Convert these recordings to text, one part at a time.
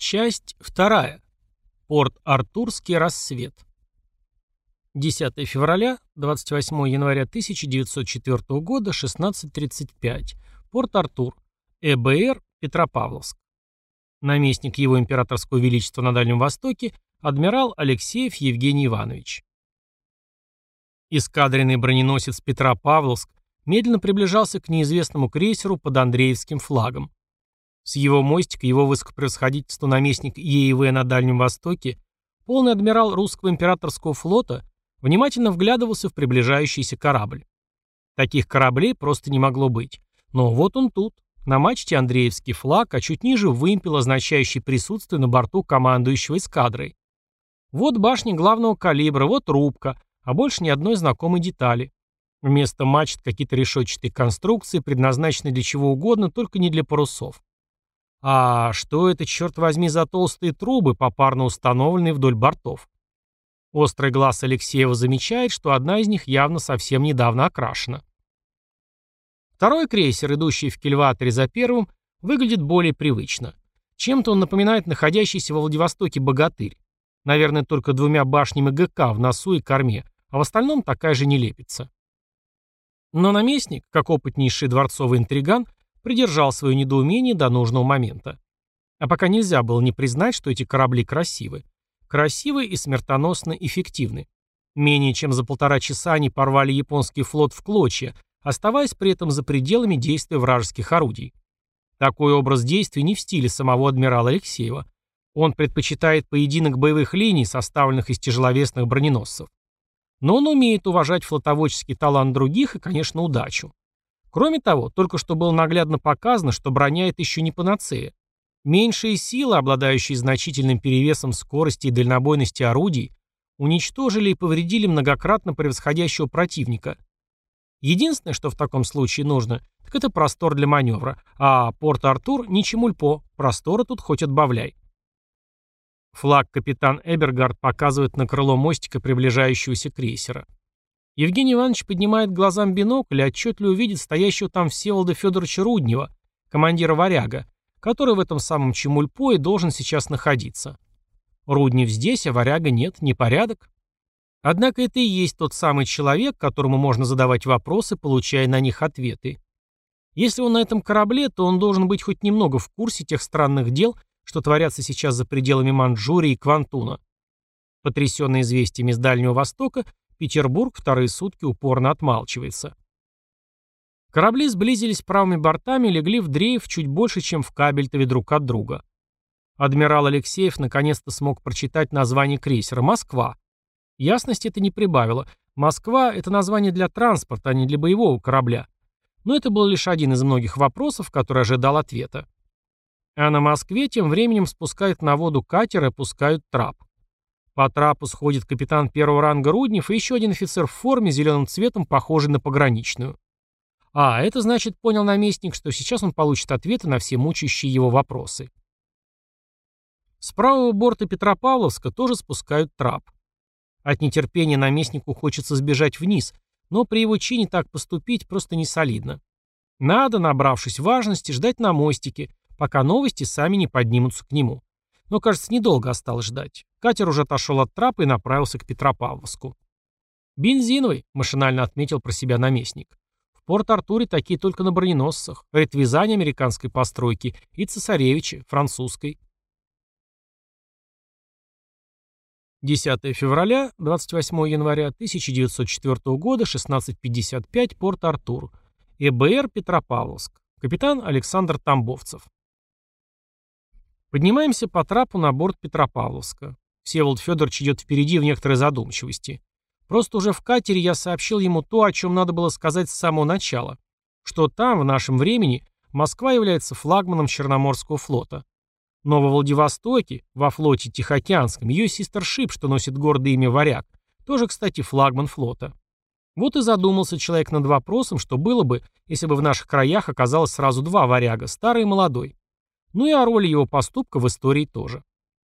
Часть вторая. Порт Артурский рассвет. 10 февраля, 28 января 1904 года, 16.35. Порт Артур. ЭБР, Петропавловск. Наместник его императорского величества на Дальнем Востоке, адмирал Алексеев Евгений Иванович. Эскадренный броненосец Петропавловск медленно приближался к неизвестному крейсеру под Андреевским флагом. С его мостика его высокопревосходительство наместник ЕИВ на Дальнем Востоке, полный адмирал русского императорского флота, внимательно вглядывался в приближающийся корабль. Таких кораблей просто не могло быть. Но вот он тут. На мачте Андреевский флаг, а чуть ниже вымпел, означающий присутствие на борту командующего эскадрой. Вот башня главного калибра, вот рубка, а больше ни одной знакомой детали. Вместо мачт какие-то решетчатые конструкции, предназначенные для чего угодно, только не для парусов. А что это, черт возьми, за толстые трубы, попарно установленные вдоль бортов? Острый глаз Алексеева замечает, что одна из них явно совсем недавно окрашена. Второй крейсер, идущий в кильваторе за первым, выглядит более привычно. Чем-то он напоминает находящийся во Владивостоке богатырь. Наверное, только двумя башнями ГК в носу и корме, а в остальном такая же нелепица. Но наместник, как опытнейший дворцовый интриган, придержал свое недоумение до нужного момента. А пока нельзя было не признать, что эти корабли красивы. Красивы и смертоносно эффективны. Менее чем за полтора часа они порвали японский флот в клочья, оставаясь при этом за пределами действия вражеских орудий. Такой образ действий не в стиле самого адмирала Алексеева. Он предпочитает поединок боевых линий, составленных из тяжеловесных броненосцев. Но он умеет уважать флотоводческий талант других и, конечно, удачу. Кроме того, только что было наглядно показано, что броня это еще не панацея. Меньшие силы, обладающие значительным перевесом скорости и дальнобойности орудий, уничтожили и повредили многократно превосходящего противника. Единственное, что в таком случае нужно, так это простор для маневра, а Порт-Артур ничему льпо, простора тут хоть отбавляй. Флаг капитан Эбергард показывает на крыло мостика приближающегося крейсера. Евгений Иванович поднимает глазам бинокль и отчетливо видит стоящего там Всеволода Федоровича Руднева, командира «Варяга», который в этом самом Чемульпое должен сейчас находиться. Руднев здесь, а «Варяга» нет, непорядок. Однако это и есть тот самый человек, которому можно задавать вопросы, получая на них ответы. Если он на этом корабле, то он должен быть хоть немного в курсе тех странных дел, что творятся сейчас за пределами Манчжурии и Квантуна. Потрясенный известиями из Дальнего Востока, Петербург вторые сутки упорно отмалчивается. Корабли сблизились правыми бортами и легли в дрейф чуть больше, чем в Кабельтове друг от друга. Адмирал Алексеев наконец-то смог прочитать название крейсера «Москва». Ясности это не прибавило. «Москва» — это название для транспорта, а не для боевого корабля. Но это был лишь один из многих вопросов, который ожидал ответа. А на Москве тем временем спускают на воду катер и опускают трап. По трапу сходит капитан первого ранга Руднев и еще один офицер в форме зеленым цветом, похожий на пограничную. А, это значит, понял наместник, что сейчас он получит ответы на все мучающие его вопросы. С правого борта Петропавловска тоже спускают трап. От нетерпения наместнику хочется сбежать вниз, но при его чине так поступить просто не солидно. Надо, набравшись важности, ждать на мостике, пока новости сами не поднимутся к нему. Но, кажется, недолго осталось ждать. Катер уже отошел от трапа и направился к Петропавловску. «Бензиновый», — машинально отметил про себя наместник. «В Порт-Артуре такие только на броненосцах, ретвизане американской постройки и цесаревичи, французской». 10 февраля, 28 января 1904 года, 16.55, Порт-Артур. ЭБР Петропавловск. Капитан Александр Тамбовцев. Поднимаемся по трапу на борт Петропавловска. Всеволод Федорович идет впереди в некоторой задумчивости. Просто уже в катере я сообщил ему то, о чем надо было сказать с самого начала. Что там, в нашем времени, Москва является флагманом Черноморского флота. Но во Владивостоке, во флоте Тихоокеанском, ее сестершип, что носит гордое имя «Варяг», тоже, кстати, флагман флота. Вот и задумался человек над вопросом, что было бы, если бы в наших краях оказалось сразу два «Варяга», старый и молодой. Ну и о роли его поступка в истории тоже.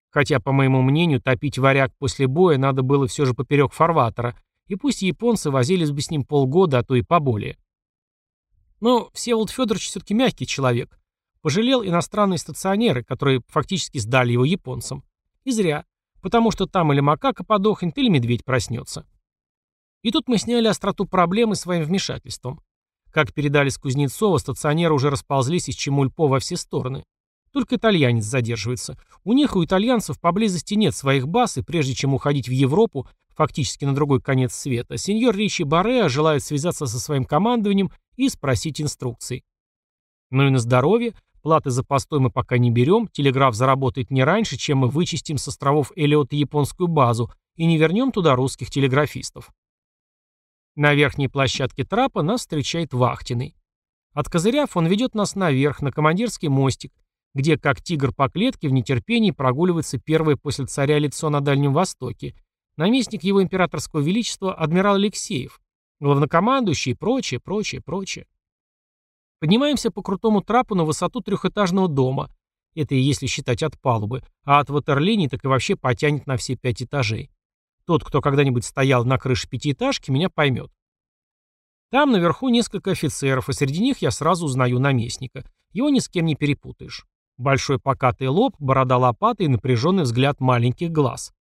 Хотя, по моему мнению, топить варяг после боя надо было все же поперек фарватера, и пусть японцы возились бы с ним полгода, а то и поболее. Но Всеволод Федорович все-таки мягкий человек. Пожалел иностранные стационеры, которые фактически сдали его японцам. И зря, потому что там или макака подохнет, или медведь проснется. И тут мы сняли остроту проблемы своим вмешательством. Как передали с Кузнецова, стационеры уже расползлись из Чемульпо во все стороны. Только итальянец задерживается. У них, у итальянцев, поблизости нет своих баз, и прежде чем уходить в Европу, фактически на другой конец света, сеньор Ричи Барреа желает связаться со своим командованием и спросить инструкций. Ну и на здоровье, платы за постой мы пока не берем, телеграф заработает не раньше, чем мы вычистим с островов Элиота японскую базу и не вернем туда русских телеграфистов. На верхней площадке трапа нас встречает вахтенный. Откозыряв, он ведет нас наверх, на командирский мостик, где, как тигр по клетке, в нетерпении прогуливается первое после царя лицо на Дальнем Востоке, наместник его императорского величества адмирал Алексеев, главнокомандующий и прочее, прочее, прочее. Поднимаемся по крутому трапу на высоту трехэтажного дома, это и если считать от палубы, а от ватерлинии так и вообще потянет на все пять этажей. Тот, кто когда-нибудь стоял на крыше пятиэтажки, меня поймет. Там наверху несколько офицеров, и среди них я сразу узнаю наместника. Его ни с кем не перепутаешь. Большой покатый лоб, борода лопата и напряженный взгляд маленьких глаз.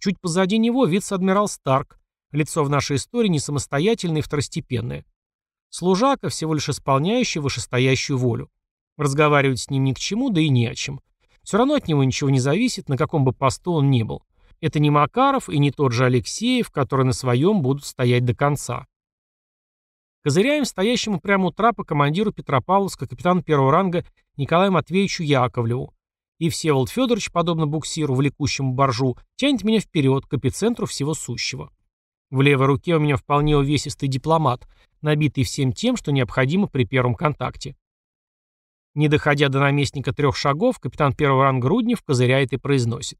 Чуть позади него вице-адмирал Старк, лицо в нашей истории не самостоятельное и второстепенное. Служака, всего лишь исполняющий вышестоящую волю. Разговаривать с ним ни к чему, да и не о чем. Все равно от него ничего не зависит, на каком бы посту он ни был. Это не Макаров и не тот же Алексеев, которые на своем будут стоять до конца. Козыряем стоящему прямо у трапа командиру Петропавловска капитану первого ранга Николаю Матвеевичу Яковлеву. И Всеволод Федорович, подобно буксиру, влекущему боржу, тянет меня вперед, к эпицентру всего сущего. В левой руке у меня вполне увесистый дипломат, набитый всем тем, что необходимо при первом контакте. Не доходя до наместника трех шагов, капитан первого ранга Руднев козыряет и произносит.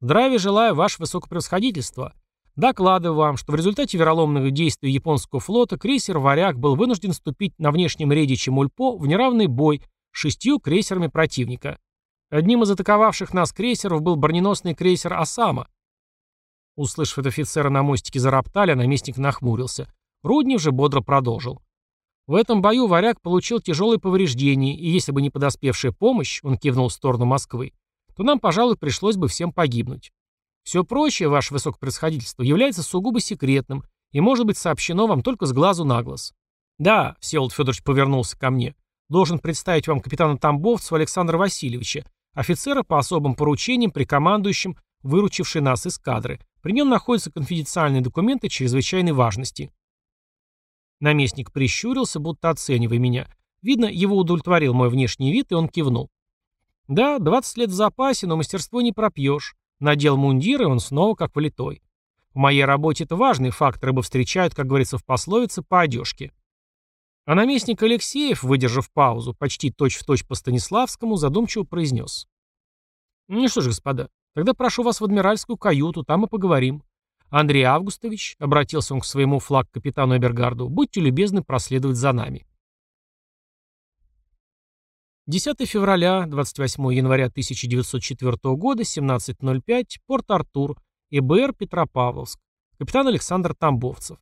Здравия желаю, ваше высокопревосходительство. Докладываю вам, что в результате вероломных действий японского флота крейсер «Варяг» был вынужден вступить на внешнем рейде Чемульпо в неравный бой шестью крейсерами противника. Одним из атаковавших нас крейсеров был броненосный крейсер «Осама». Услышав это, офицеры на мостике зароптали, а наместник нахмурился. Руднев же бодро продолжил. В этом бою «Варяг» получил тяжелые повреждения, и если бы не подоспевшая помощь, он кивнул в сторону Москвы, то нам, пожалуй, пришлось бы всем погибнуть. Все прочее, ваше высокопроисходительство, является сугубо секретным и может быть сообщено вам только с глазу на глаз. Да, Всеволод Федорович повернулся ко мне. Должен представить вам капитана Тамбовцева Александра Васильевича, офицера по особым поручениям при командующем, выручивший нас из кадры. При нем находятся конфиденциальные документы чрезвычайной важности. Наместник прищурился, будто оценивая меня. Видно, его удовлетворил мой внешний вид, и он кивнул. Да, 20 лет в запасе, но мастерство не пропьешь. Надел мундир, и он снова как влитой. В моей работе это важный фактор, ибо встречают, как говорится в пословице, по одежке. А наместник Алексеев, выдержав паузу, почти точь-в-точь точь по Станиславскому, задумчиво произнес. «Ну что ж, господа, тогда прошу вас в адмиральскую каюту, там и поговорим. Андрей Августович, — обратился он к своему флаг-капитану Эбергарду, — будьте любезны проследовать за нами». 10 февраля, 28 января 1904 года, 17.05, Порт-Артур, ИБР Петропавловск. Капитан Александр Тамбовцев.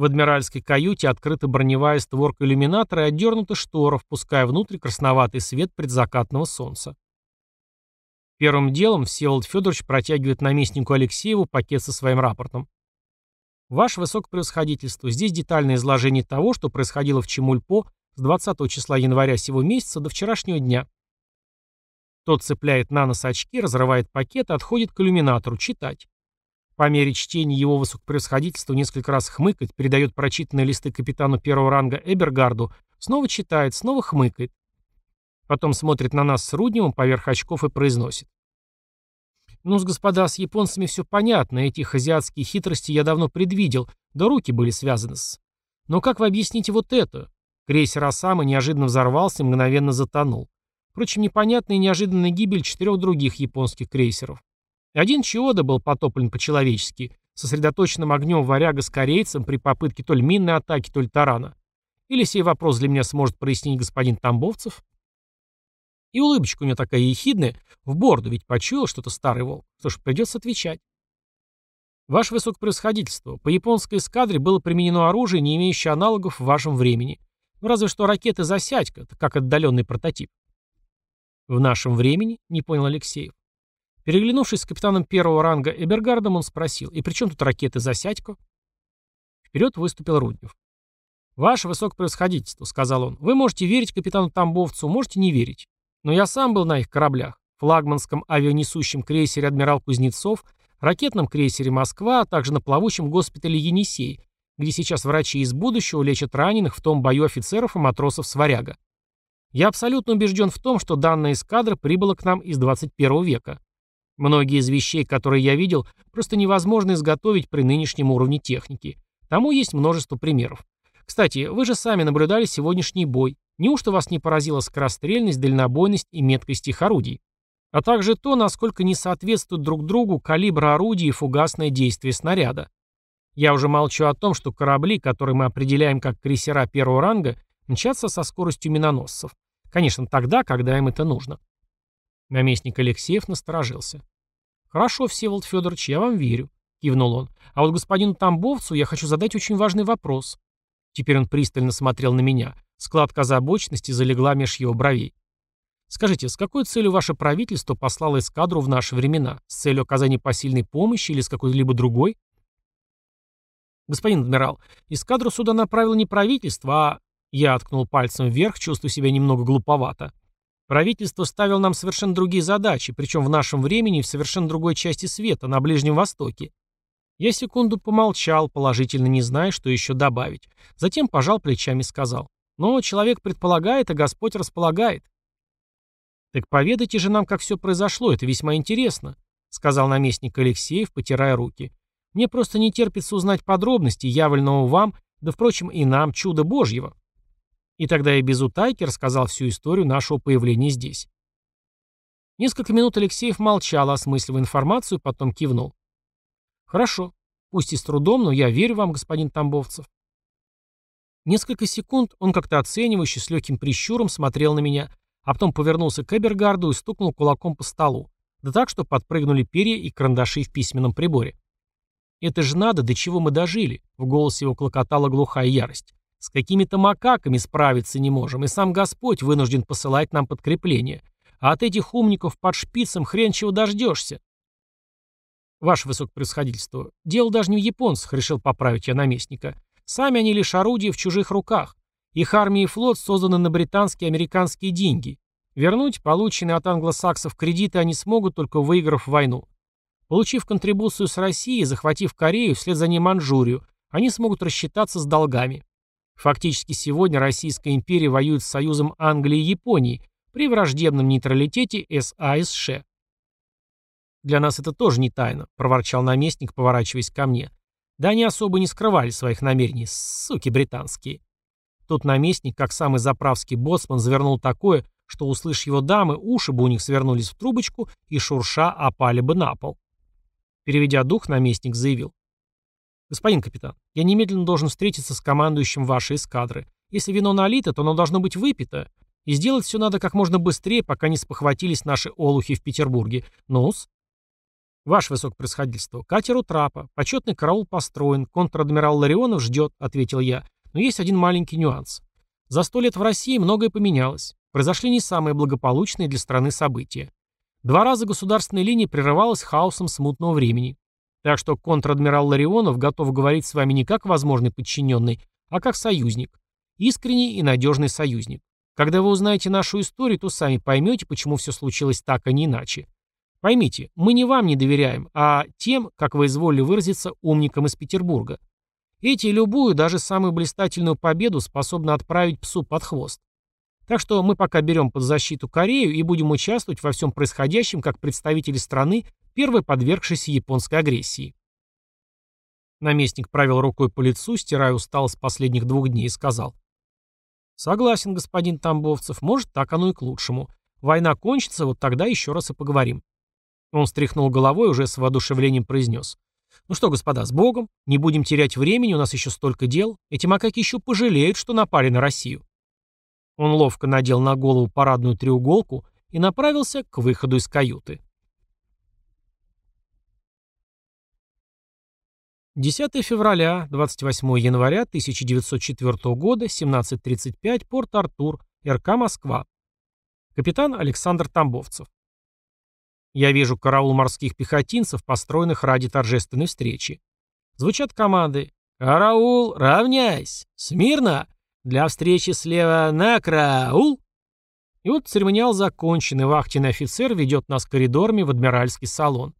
В адмиральской каюте открыта броневая створка иллюминатора и отдернута штора, впуская внутрь красноватый свет предзакатного солнца. Первым делом Всеволод Федорович протягивает наместнику Алексееву пакет со своим рапортом. Ваше Высокопревосходительство, здесь детальное изложение того, что происходило в Чемульпо с 20 числа января сего месяца до вчерашнего дня. Тот цепляет на нос очки, разрывает пакет и отходит к иллюминатору читать. По мере чтения его высокопревосходительства несколько раз хмыкает, передает прочитанные листы капитану первого ранга Эбергарду, снова читает, снова хмыкает. Потом смотрит на нас с Рудневым поверх очков и произносит. ну с господа, с японцами все понятно, эти азиатские хитрости я давно предвидел, да руки были связаны с... Но как вы объясните вот это? Крейсер «Осама» неожиданно взорвался и мгновенно затонул. Впрочем, непонятная и неожиданная гибель четырех других японских крейсеров. Один Чиода был потоплен по-человечески, сосредоточенным огнем варяга с корейцем при попытке то ли минной атаки, то ли тарана. Или сей вопрос для меня сможет прояснить господин Тамбовцев? И улыбочка у него такая ехидная, в борду ведь почуял что-то старый волк. Что ж, придется отвечать. Ваше Высокопревосходительство, по японской эскадре было применено оружие, не имеющее аналогов в вашем времени. Ну, разве что ракеты «Засядька», как отдаленный прототип. В нашем времени, не понял Алексеев. Переглянувшись с капитаном первого ранга Эбергардом, он спросил, и при чем тут ракеты «Засядько»? Вперед выступил Руднев. «Ваше высокопревосходительство», — сказал он, — «вы можете верить капитану Тамбовцу, можете не верить. Но я сам был на их кораблях, флагманском авианесущем крейсере «Адмирал Кузнецов», ракетном крейсере «Москва», а также на плавучем госпитале «Енисей», где сейчас врачи из будущего лечат раненых в том бою офицеров и матросов «Сваряга». Я абсолютно убежден в том, что данная эскадра прибыла к нам из 21 века. Многие из вещей, которые я видел, просто невозможно изготовить при нынешнем уровне техники. Тому есть множество примеров. Кстати, вы же сами наблюдали сегодняшний бой. Неужто вас не поразила скорострельность, дальнобойность и меткость их орудий? А также то, насколько не соответствуют друг другу калибр орудия и фугасное действие снаряда. Я уже молчу о том, что корабли, которые мы определяем как крейсера первого ранга, мчатся со скоростью миноносцев. Конечно, тогда, когда им это нужно. Наместник Алексеев насторожился. «Хорошо, Всеволод Федорович, я вам верю», — кивнул он. «А вот господину Тамбовцу я хочу задать очень важный вопрос». Теперь он пристально смотрел на меня. Складка озабоченности залегла меж его бровей. «Скажите, с какой целью ваше правительство послало эскадру в наши времена? С целью оказания посильной помощи или с какой-либо другой?» «Господин адмирал, эскадру сюда направило не правительство, а...» Я откнул пальцем вверх, чувствуя себя немного глуповато. Правительство ставило нам совершенно другие задачи, причем в нашем времени и в совершенно другой части света, на Ближнем Востоке. Я секунду помолчал, положительно не зная, что еще добавить. Затем пожал плечами и сказал. «Но человек предполагает, а Господь располагает». «Так поведайте же нам, как все произошло, это весьма интересно», сказал наместник Алексеев, потирая руки. Мне просто не терпится узнать подробности, явленного вам, да, впрочем, и нам, чуда Божьего. И тогда я без утайки рассказал всю историю нашего появления здесь. Несколько минут Алексеев молчал, осмысливая информацию, потом кивнул. «Хорошо. Пусть и с трудом, но я верю вам, господин Тамбовцев». Несколько секунд он как-то оценивающе, с легким прищуром смотрел на меня, а потом повернулся к Эбергарду и стукнул кулаком по столу. Да так, что подпрыгнули перья и карандаши в письменном приборе. Это же надо, до чего мы дожили. В голосе его клокотала глухая ярость. С какими-то макаками справиться не можем, и сам Господь вынужден посылать нам подкрепление. А от этих умников под шпицем хрен чего дождешься. Ваше высокопревосходительство, дело даже не в японцах, решил поправить я наместника. Сами они лишь орудия в чужих руках. Их армия и флот созданы на британские и американские деньги. Вернуть полученные от англосаксов кредиты они смогут, только выиграв войну. Получив контрибуцию с Россией, захватив Корею, вслед за ней Манчжурию, они смогут рассчитаться с долгами. Фактически сегодня Российская империя воюет с союзом Англии и Японии при враждебном нейтралитете САСШ. «Для нас это тоже не тайна», — проворчал наместник, поворачиваясь ко мне. «Да они особо не скрывали своих намерений, суки британские». Тут наместник, как самый заправский боцман, завернул такое, что, услышь его дамы, уши бы у них свернулись в трубочку и шурша опали бы на пол. Переведя дух, наместник заявил. «Господин капитан, я немедленно должен встретиться с командующим вашей эскадры. Если вино налито, то оно должно быть выпито. И сделать все надо как можно быстрее, пока не спохватились наши олухи в Петербурге. Ну-с?» «Ваше высокопроисходительство, катер у трапа, почетный караул построен, контр-адмирал Ларионов ждет», — ответил я. «Но есть один маленький нюанс. За сто лет в России многое поменялось. Произошли не самые благополучные для страны события. Два раза государственная линия прерывалась хаосом смутного времени. Так что контр-адмирал Ларионов готов говорить с вами не как возможный подчиненный, а как союзник. Искренний и надежный союзник. Когда вы узнаете нашу историю, то сами поймете, почему все случилось так, а не иначе. Поймите, мы не вам не доверяем, а тем, как вы изволили выразиться, умникам из Петербурга. Эти любую, даже самую блистательную победу способны отправить псу под хвост. Так что мы пока берем под защиту Корею и будем участвовать во всем происходящем как представители страны, первой подвергшейся японской агрессии. Наместник провел рукой по лицу, стирая усталость последних двух дней, и сказал. «Согласен, господин Тамбовцев, может, так оно и к лучшему. Война кончится, вот тогда еще раз и поговорим». Он стряхнул головой и уже с воодушевлением произнес. «Ну что, господа, с Богом. Не будем терять времени, у нас еще столько дел. Эти макаки еще пожалеют, что напали на Россию». Он ловко надел на голову парадную треуголку и направился к выходу из каюты. 10 февраля, 28 января 1904 года, 17.35, Порт-Артур, РК Москва. Капитан Александр Тамбовцев. Я вижу караул морских пехотинцев, построенных ради торжественной встречи. Звучат команды «Караул, равняйсь! Смирно! Для встречи слева на караул!» И вот церемониал закончен, и вахтенный офицер ведет нас коридорами в адмиральский салон.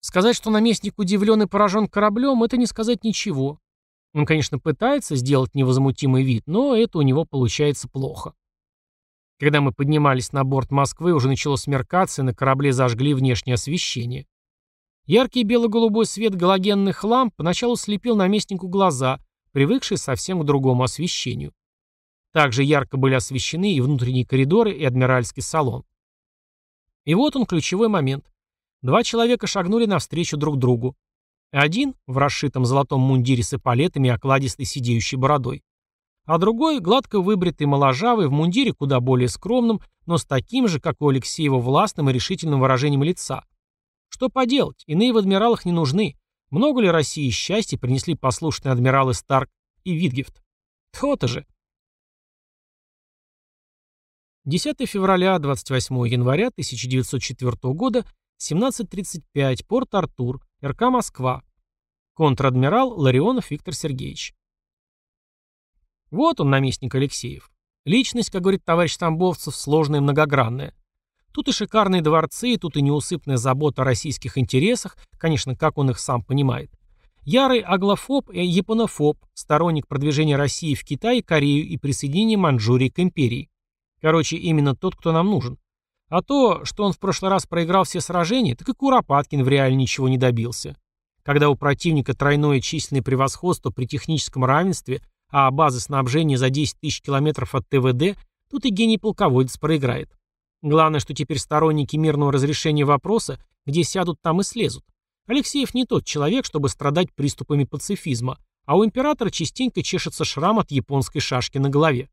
Сказать, что наместник удивлен и поражен кораблем, это не сказать ничего. Он, конечно, пытается сделать невозмутимый вид, но это у него получается плохо. Когда мы поднимались на борт Москвы, уже начало смеркаться, и на корабле зажгли внешнее освещение. Яркий бело-голубой свет галогенных ламп поначалу слепил наместнику глаза, привыкшие совсем к другому освещению. Также ярко были освещены и внутренние коридоры, и адмиральский салон. И вот он, ключевой момент. Два человека шагнули навстречу друг другу. Один в расшитом золотом мундире с эполетами и окладистой сидеющей бородой. А другой, гладко выбритый моложавый, в мундире куда более скромным, но с таким же, как у Алексеева, властным и решительным выражением лица. Что поделать, иные в адмиралах не нужны. Много ли России счастья принесли послушные адмиралы Старк и Витгефт? То-то же. 10 февраля, 28 января 1904 года, 17.35, Порт-Артур, РК Москва. Контр-адмирал Ларионов Виктор Сергеевич. Вот он, наместник Алексеев. Личность, как говорит товарищ Тамбовцев, сложная и многогранная. Тут и шикарные дворцы, тут и неусыпная забота о российских интересах, конечно, как он их сам понимает. Ярый аглофоб и японофоб, сторонник продвижения России в Китай, Корею и присоединения Манчжурии к империи. Короче, именно тот, кто нам нужен. А то, что он в прошлый раз проиграл все сражения, так и Куропаткин в реале ничего не добился. Когда у противника тройное численное превосходство при техническом равенстве, а базы снабжения за 10 тысяч километров от ТВД, тут и гений полководец проиграет. Главное, что теперь сторонники мирного разрешения вопроса, где сядут, там и слезут. Алексеев не тот человек, чтобы страдать приступами пацифизма, а у императора частенько чешется шрам от японской шашки на голове.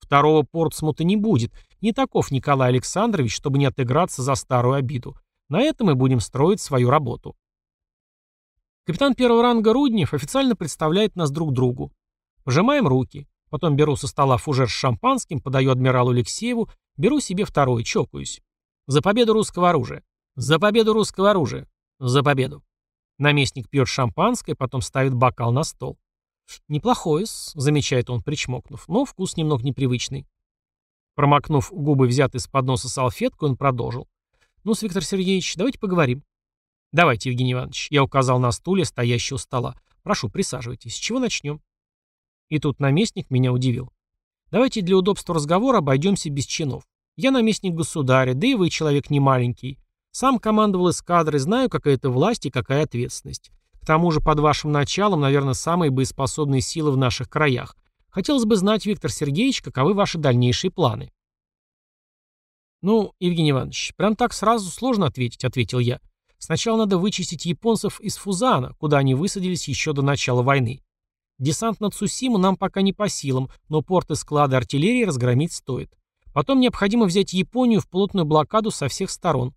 Второго Портсмута не будет, не таков Николай Александрович, чтобы не отыграться за старую обиду. На этом мы будем строить свою работу. Капитан первого ранга Руднев официально представляет нас друг другу. Пожимаем руки. Потом беру со стола фужер с шампанским, подаю адмиралу Алексееву, беру себе второй, чокаюсь. За победу русского оружия. За победу русского оружия. За победу. Наместник пьет шампанское, потом ставит бокал на стол. неплохое замечает он, причмокнув, но вкус немного непривычный. Промокнув губы, взятый с подноса салфетку, он продолжил. ну Виктор Сергеевич, давайте поговорим. Давайте, Евгений Иванович. Я указал на стуле, стоящий у стола. Прошу, присаживайтесь. С чего начнем? И тут наместник меня удивил. Давайте для удобства разговора обойдемся без чинов. Я наместник государя, да и вы человек не маленький. Сам командовал эскадрой, знаю, какая это власть и какая ответственность. К тому же под вашим началом, наверное, самые боеспособные силы в наших краях. Хотелось бы знать, Виктор Сергеевич, каковы ваши дальнейшие планы. «Ну, Евгений Иванович, прям так сразу сложно ответить», — ответил я. «Сначала надо вычистить японцев из Фузана, куда они высадились еще до начала войны. Десант на Цусиму нам пока не по силам, но порты склады артиллерии разгромить стоит. Потом необходимо взять Японию в плотную блокаду со всех сторон.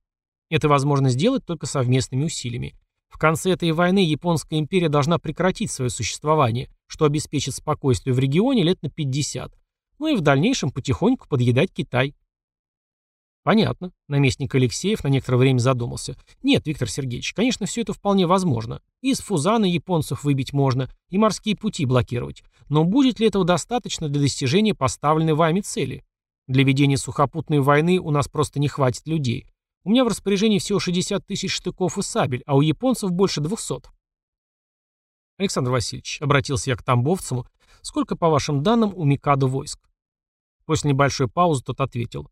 Это возможно сделать только совместными усилиями. В конце этой войны Японская империя должна прекратить свое существование, что обеспечит спокойствие в регионе лет на 50. Ну и в дальнейшем потихоньку подъедать Китай. Понятно. Наместник Алексеев на некоторое время задумался. Нет, Виктор Сергеевич, конечно, все это вполне возможно. И из Фузана японцев выбить можно, и морские пути блокировать. Но будет ли этого достаточно для достижения поставленной вами цели? Для ведения сухопутной войны у нас просто не хватит людей. У меня в распоряжении всего 60 тысяч штыков и сабель, а у японцев больше 200. Александр Васильевич, обратился я к Тамбовцеву, сколько, по вашим данным, у Микадо войск? После небольшой паузы тот ответил.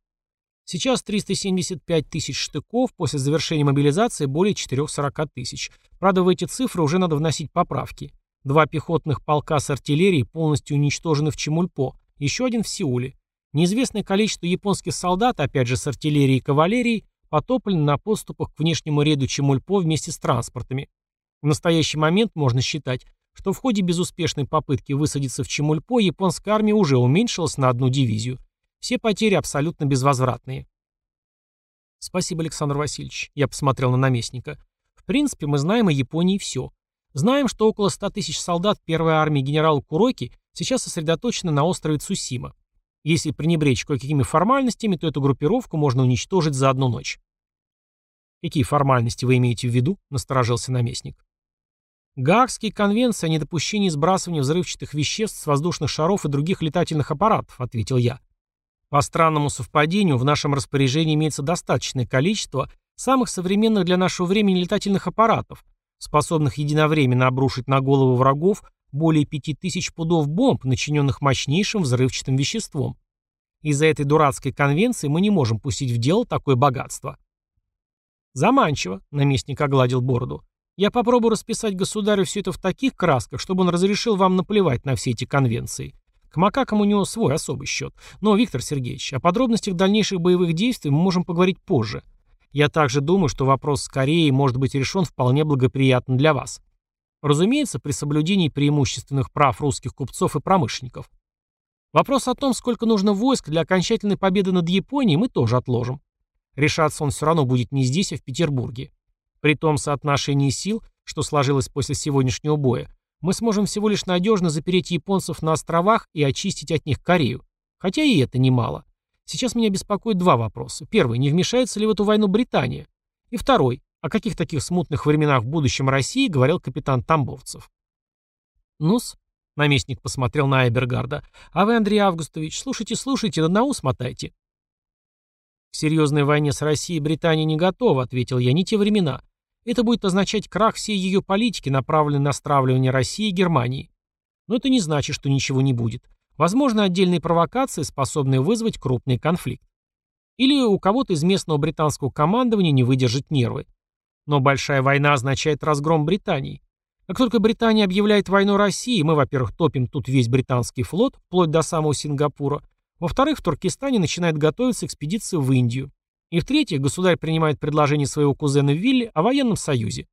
Сейчас 375 тысяч штыков, после завершения мобилизации более 440 тысяч. Правда, в эти цифры уже надо вносить поправки. Два пехотных полка с артиллерией полностью уничтожены в Чемульпо, еще один в Сеуле. Неизвестное количество японских солдат, опять же с артиллерией и кавалерией, потоплены на подступах к внешнему ряду Чемульпо вместе с транспортами. В настоящий момент можно считать, что в ходе безуспешной попытки высадиться в Чемульпо японская армия уже уменьшилась на одну дивизию – все потери абсолютно безвозвратные. Спасибо, Александр Васильевич. Я посмотрел на наместника. В принципе, мы знаем о Японии все. Знаем, что около 100 тысяч солдат первой армии генерала Куроки сейчас сосредоточены на острове Цусима. Если пренебречь кое-какими формальностями, то эту группировку можно уничтожить за одну ночь. «Какие формальности вы имеете в виду?» – насторожился наместник. «Гаагские конвенции о недопущении сбрасывания взрывчатых веществ с воздушных шаров и других летательных аппаратов», – ответил я. «По странному совпадению в нашем распоряжении имеется достаточное количество самых современных для нашего времени летательных аппаратов, способных единовременно обрушить на голову врагов более 5000 пудов бомб, начиненных мощнейшим взрывчатым веществом. Из-за этой дурацкой конвенции мы не можем пустить в дело такое богатство. Заманчиво, наместник огладил бороду. Я попробую расписать государю все это в таких красках, чтобы он разрешил вам наплевать на все эти конвенции. К макакам у него свой особый счет. Но, Виктор Сергеевич, о подробностях дальнейших боевых действий мы можем поговорить позже. Я также думаю, что вопрос с Кореей может быть решен вполне благоприятно для вас. Разумеется, при соблюдении преимущественных прав русских купцов и промышленников. Вопрос о том, сколько нужно войск для окончательной победы над Японией, мы тоже отложим. Решаться он все равно будет не здесь, а в Петербурге. При том соотношении сил, что сложилось после сегодняшнего боя, мы сможем всего лишь надежно запереть японцев на островах и очистить от них Корею. Хотя и это немало. Сейчас меня беспокоит два вопроса. Первый, не вмешается ли в эту войну Британия? И второй, о каких таких смутных временах в будущем России говорил капитан Тамбовцев? Ну-с, наместник посмотрел на Айбергарда. А вы, Андрей Августович, слушайте, слушайте, да на ус мотайте. К серьезной войне с Россией Британия не готова, ответил я, не те времена. Это будет означать крах всей ее политики, направленной на стравливание России и Германии. Но это не значит, что ничего не будет. Возможно, отдельные провокации, способные вызвать крупный конфликт. Или у кого-то из местного британского командования не выдержать нервы. Но большая война означает разгром Британии. Как только Британия объявляет войну России, мы, во-первых, топим тут весь британский флот, вплоть до самого Сингапура. Во-вторых, в Туркестане начинает готовиться экспедиция в Индию. И в-третьих, государь принимает предложение своего кузена Вилли о военном союзе.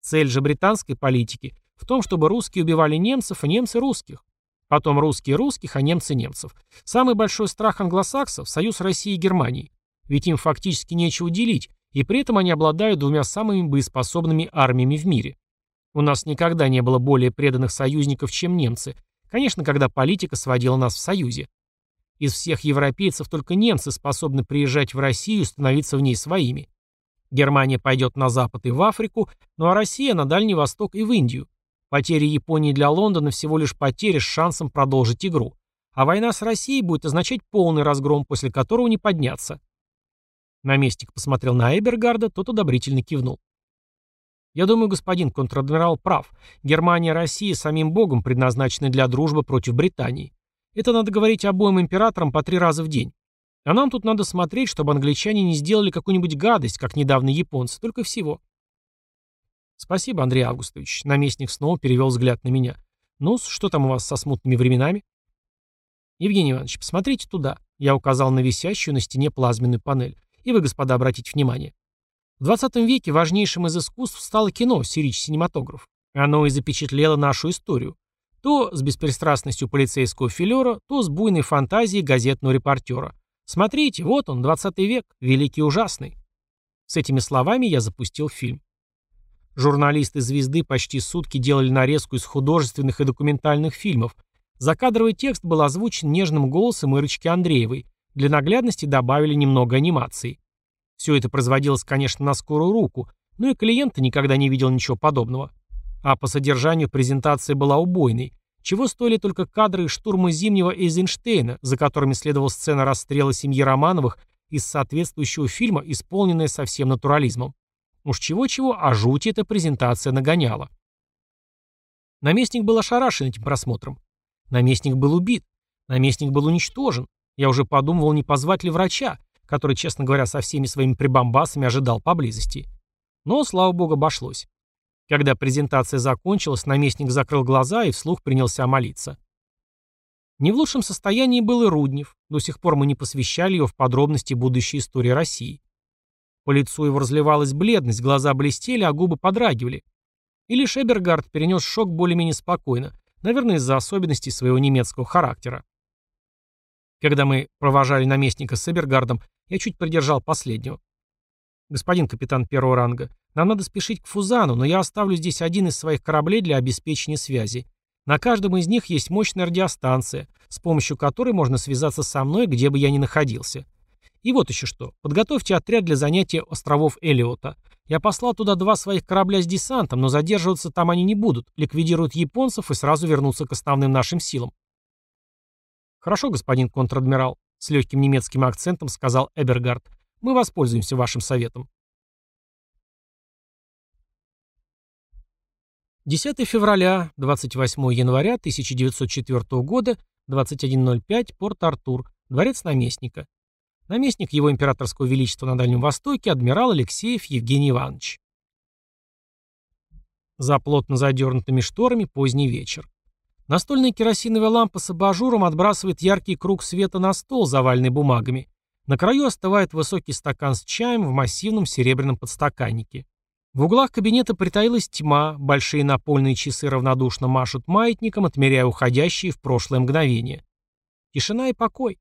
Цель же британской политики в том, чтобы русские убивали немцев, и немцы русских. Потом русские русских, а немцы немцев. Самый большой страх англосаксов – союз России и Германии. Ведь им фактически нечего делить, и при этом они обладают двумя самыми боеспособными армиями в мире. У нас никогда не было более преданных союзников, чем немцы. Конечно, когда политика сводила нас в союзе. Из всех европейцев только немцы способны приезжать в Россию и становиться в ней своими. Германия пойдет на запад и в Африку, ну а Россия на Дальний Восток и в Индию. Потеря Японии для Лондона всего лишь потеря с шансом продолжить игру. А война с Россией будет означать полный разгром, после которого не подняться. Наместник посмотрел на Эбергарда, тот одобрительно кивнул. «Я думаю, господин контр-адмирал прав. Германия и Россия самим богом предназначены для дружбы против Британии. Это надо говорить обоим императорам по три раза в день. А нам тут надо смотреть, чтобы англичане не сделали какую-нибудь гадость, как недавно японцы, только всего. «Спасибо, Андрей Августович». Наместник снова перевел взгляд на меня. ну что там у вас со смутными временами?» «Евгений Иванович, посмотрите туда». Я указал на висящую на стене плазменную панель. И вы, господа, обратите внимание. В 20 веке важнейшим из искусств стало кино, сирич синематограф. Оно и запечатлело нашу историю. То с беспристрастностью полицейского филера, то с буйной фантазией газетного репортера. Смотрите, вот он, 20 век, великий ужасный. С этими словами я запустил фильм. Журналисты «Звезды» почти сутки делали нарезку из художественных и документальных фильмов. Закадровый текст был озвучен нежным голосом Ирочки Андреевой. Для наглядности добавили немного анимации. Все это производилось, конечно, на скорую руку, но и клиент никогда не видел ничего подобного. А по содержанию презентация была убойной, чего стоили только кадры штурма зимнего Эйзенштейна, за которыми следовала сцена расстрела семьи Романовых из соответствующего фильма, исполненная со всем натурализмом. Уж чего-чего, а жути эта презентация нагоняла. Наместник был ошарашен этим просмотром. Наместник был убит. Наместник был уничтожен. Я уже подумывал, не позвать ли врача, который, честно говоря, со всеми своими прибамбасами ожидал поблизости. Но, слава богу, обошлось. Когда презентация закончилась, наместник закрыл глаза и вслух принялся молиться. Не в лучшем состоянии был и Руднев. До сих пор мы не посвящали его в подробности будущей истории России. По лицу его разливалась бледность, глаза блестели, а губы подрагивали. И лишь Эбергард перенес шок более-менее спокойно, наверное, из-за особенностей своего немецкого характера. Когда мы провожали наместника с Эбергардом, я чуть придержал последнего. «Господин капитан первого ранга, Нам надо спешить к Фузану, но я оставлю здесь один из своих кораблей для обеспечения связи. На каждом из них есть мощная радиостанция, с помощью которой можно связаться со мной, где бы я ни находился. И вот еще что. Подготовьте отряд для занятия островов Элиота. Я послал туда два своих корабля с десантом, но задерживаться там они не будут, ликвидируют японцев и сразу вернутся к основным нашим силам. Хорошо, господин контр-адмирал, с легким немецким акцентом сказал Эбергард. Мы воспользуемся вашим советом. 10 февраля, 28 января 1904 года, 21.05, Порт-Артур, дворец наместника. Наместник его императорского величества на Дальнем Востоке, адмирал Алексеев Евгений Иванович. За плотно задернутыми шторами поздний вечер. Настольная керосиновая лампа с абажуром отбрасывает яркий круг света на стол, заваленный бумагами. На краю остывает высокий стакан с чаем в массивном серебряном подстаканнике. В углах кабинета притаилась тьма, большие напольные часы равнодушно машут маятником, отмеряя уходящие в прошлое мгновение. Тишина и покой.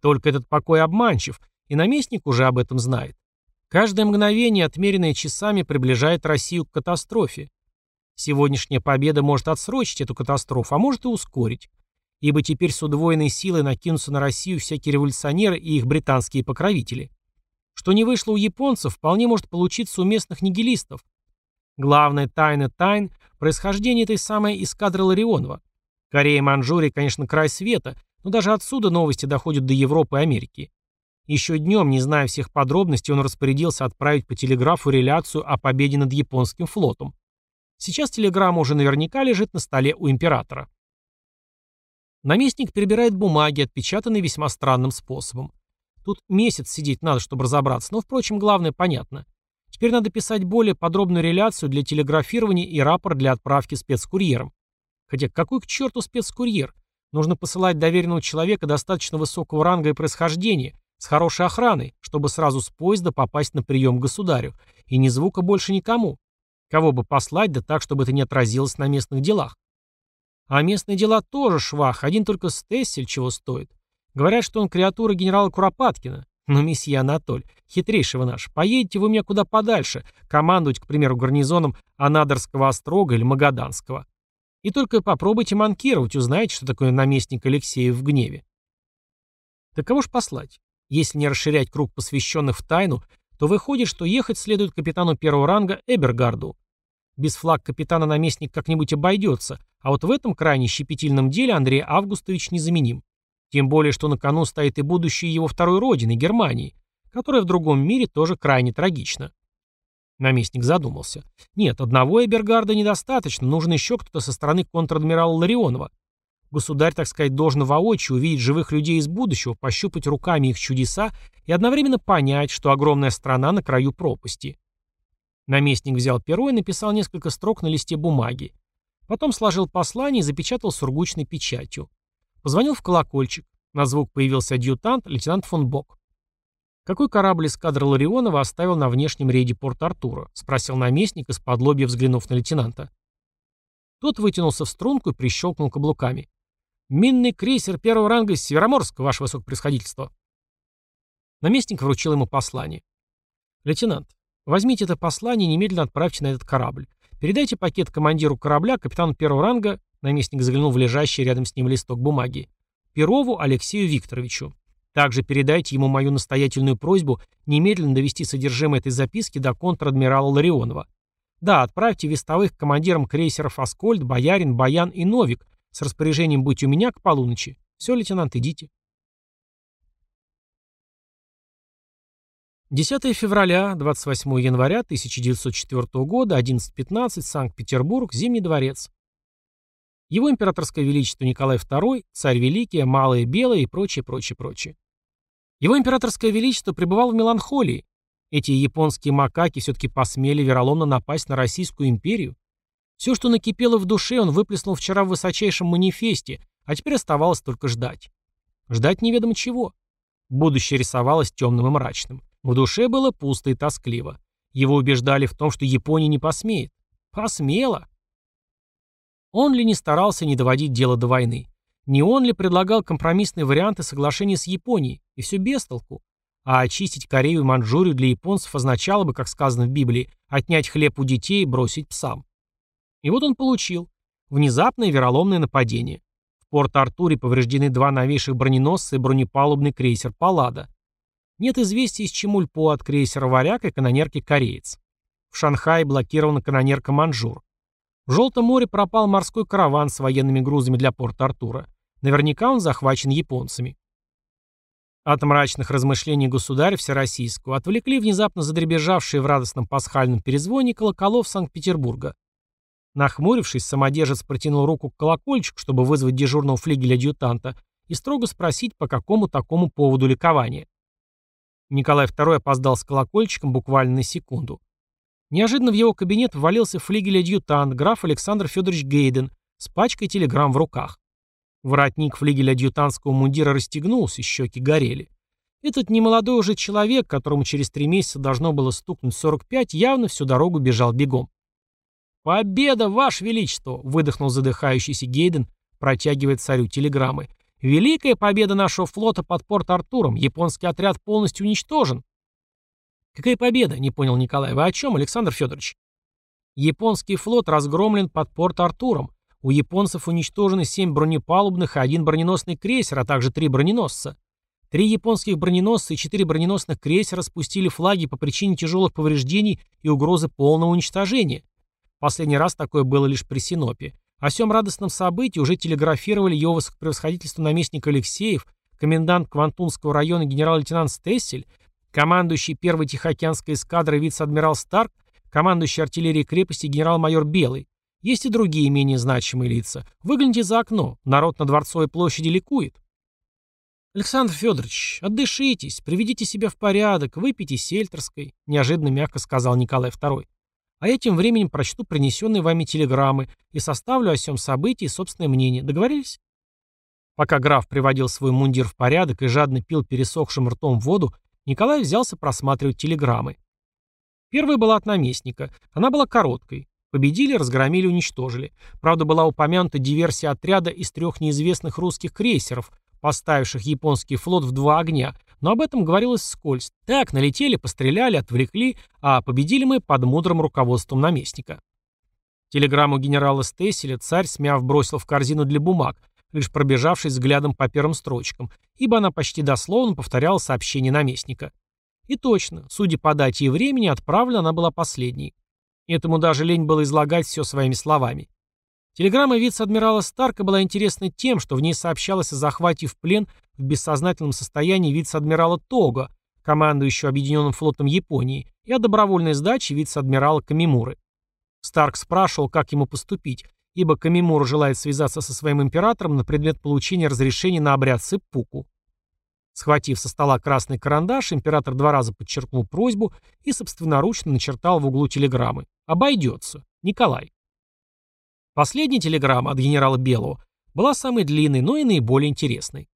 Только этот покой обманчив, и наместник уже об этом знает. Каждое мгновение, отмеренное часами, приближает Россию к катастрофе. Сегодняшняя победа может отсрочить эту катастрофу, а может и ускорить. Ибо теперь с удвоенной силой накинутся на Россию всякие революционеры и их британские покровители. Что не вышло у японцев, вполне может получиться у местных нигилистов. Главная тайна тайн – происхождение этой самой эскадры Ларионова. Корея и Манчжурия, конечно, край света, но даже отсюда новости доходят до Европы и Америки. Еще днем, не зная всех подробностей, он распорядился отправить по телеграфу реляцию о победе над японским флотом. Сейчас телеграмма уже наверняка лежит на столе у императора. Наместник перебирает бумаги, отпечатанные весьма странным способом. Тут месяц сидеть надо, чтобы разобраться, но, впрочем, главное понятно. Теперь надо писать более подробную реляцию для телеграфирования и рапорт для отправки спецкурьером. Хотя какой к черту спецкурьер? Нужно посылать доверенного человека достаточно высокого ранга и происхождения, с хорошей охраной, чтобы сразу с поезда попасть на прием к государю. И ни звука больше никому. Кого бы послать, да так, чтобы это не отразилось на местных делах. А местные дела тоже швах, один только Стессель чего стоит. Говорят, что он креатура генерала Куропаткина. Но, месье Анатоль, хитрейшего наш, поедете вы меня куда подальше, командовать, к примеру, гарнизоном Анадырского острога или Магаданского. И только попробуйте манкировать, узнаете, что такое наместник Алексеев в гневе. Так кого ж послать? Если не расширять круг посвященных в тайну, то выходит, что ехать следует капитану первого ранга Эбергарду. Без флаг капитана наместник как-нибудь обойдется, а вот в этом крайне щепетильном деле Андрей Августович незаменим. Тем более, что на кону стоит и будущее его второй родины, Германии, которая в другом мире тоже крайне трагична. Наместник задумался. Нет, одного Эбергарда недостаточно, нужен еще кто-то со стороны контр-адмирала Ларионова. Государь, так сказать, должен воочию увидеть живых людей из будущего, пощупать руками их чудеса и одновременно понять, что огромная страна на краю пропасти. Наместник взял перо и написал несколько строк на листе бумаги. Потом сложил послание и запечатал сургучной печатью. Позвонил в колокольчик. На звук появился адъютант, лейтенант фон Бок. «Какой корабль эскадры Ларионова оставил на внешнем рейде Порт-Артура?» — спросил наместник, из-под взглянув на лейтенанта. Тот вытянулся в струнку и прищелкнул каблуками. «Минный крейсер первого ранга из Североморска, ваше высокопревосходительство». Наместник вручил ему послание. «Лейтенант, возьмите это послание и немедленно отправьте на этот корабль. Передайте пакет командиру корабля, капитану первого ранга Наместник заглянул в лежащий рядом с ним листок бумаги. Перову Алексею Викторовичу. Также передайте ему мою настоятельную просьбу немедленно довести содержимое этой записки до контр-адмирала Ларионова. Да, отправьте вестовых командирам крейсеров «Аскольд», «Боярин», «Баян» и «Новик» с распоряжением быть у меня к полуночи. Все, лейтенант, идите. 10 февраля, 28 января 1904 года, 11.15, Санкт-Петербург, Зимний дворец. Его императорское величество Николай II, царь Великий, Малое Белое и прочее, прочее, прочее. Его императорское величество пребывал в меланхолии. Эти японские макаки все-таки посмели вероломно напасть на Российскую империю. Все, что накипело в душе, он выплеснул вчера в высочайшем манифесте, а теперь оставалось только ждать. Ждать неведомо чего. Будущее рисовалось темным и мрачным. В душе было пусто и тоскливо. Его убеждали в том, что Япония не посмеет. Посмела. Он ли не старался не доводить дело до войны? Не он ли предлагал компромиссные варианты соглашения с Японией? И все без толку. а очистить Корею и Манчжурию для японцев означало бы, как сказано в Библии, отнять хлеб у детей и бросить псам. И вот он получил. Внезапное вероломное нападение. В Порт-Артуре повреждены два новейших броненосца и бронепалубный крейсер «Паллада». Нет известий из Чемульпо от крейсера «Варяг» и канонерки «Кореец». В Шанхае блокирована канонерка «Манчжур». В Желтом море пропал морской караван с военными грузами для Порт-Артура. Наверняка он захвачен японцами. От мрачных размышлений государя Всероссийского отвлекли внезапно задребежавшие в радостном пасхальном перезвоне колоколов Санкт-Петербурга. Нахмурившись, самодержец протянул руку к колокольчику, чтобы вызвать дежурного флигеля-адъютанта и строго спросить, по какому такому поводу ликования. Николай II опоздал с колокольчиком буквально на секунду. Неожиданно в его кабинет ввалился флигель-адъютант, граф Александр Федорович Гейден, с пачкой телеграмм в руках. Воротник флигеля-адъютантского мундира расстегнулся, щеки горели. Этот немолодой уже человек, которому через три месяца должно было стукнуть 45, явно всю дорогу бежал бегом. «Победа, Ваше Величество!» — выдохнул задыхающийся Гейден, протягивая царю телеграммы. «Великая победа нашего флота под Порт-Артуром! Японский отряд полностью уничтожен!» «Какая победа?» — не понял Николай. «Вы о чем, Александр Федорович?» «Японский флот разгромлен под Порт-Артуром. У японцев уничтожены семь бронепалубных и один броненосный крейсер, а также три броненосца. Три японских броненосца и четыре броненосных крейсера спустили флаги по причине тяжелых повреждений и угрозы полного уничтожения. Последний раз такое было лишь при Синопе. О всем радостном событии уже телеграфировали его высокопревосходительство наместник Алексеев, комендант Квантунского района генерал-лейтенант Стессель, командующий первой Тихоокеанской эскадрой вице-адмирал Старк, командующий артиллерией крепости генерал-майор Белый, есть и другие менее значимые лица. Выгляните за окно. Народ на Дворцовой площади ликует. Александр Федорович, отдышитесь, приведите себя в порядок, выпейте сельтерской, неожиданно мягко сказал Николай II. А я тем временем прочту принесенные вами телеграммы и составлю о всем событии собственное мнение. Договорились? Пока граф приводил свой мундир в порядок и жадно пил пересохшим ртом воду, Николай взялся просматривать телеграммы. Первая была от наместника. Она была короткой. Победили, разгромили, уничтожили. Правда, была упомянута диверсия отряда из трех неизвестных русских крейсеров, поставивших японский флот в два огня, но об этом говорилось вскользь. Так, налетели, постреляли, отвлекли, а победили мы под мудрым руководством наместника. Телеграмму генерала Стесселя царь, смяв, бросил в корзину для бумаг, лишь пробежавшись взглядом по первым строчкам, ибо она почти дословно повторяла сообщение наместника. И точно, судя по дате и времени, отправлена она была последней. Этому даже лень было излагать все своими словами. Телеграмма вице-адмирала Старка была интересна тем, что в ней сообщалось о захвате в плен в бессознательном состоянии вице-адмирала Того, командующего Объединенным флотом Японии, и о добровольной сдаче вице-адмирала Камимуры. Старк спрашивал, как ему поступить, ибо Камимура желает связаться со своим императором на предмет получения разрешения на обряд сыппуку. Схватив со стола красный карандаш, император два раза подчеркнул просьбу и собственноручно начертал в углу телеграммы. «Обойдется. Николай». Последняя телеграмма от генерала Белого была самой длинной, но и наиболее интересной.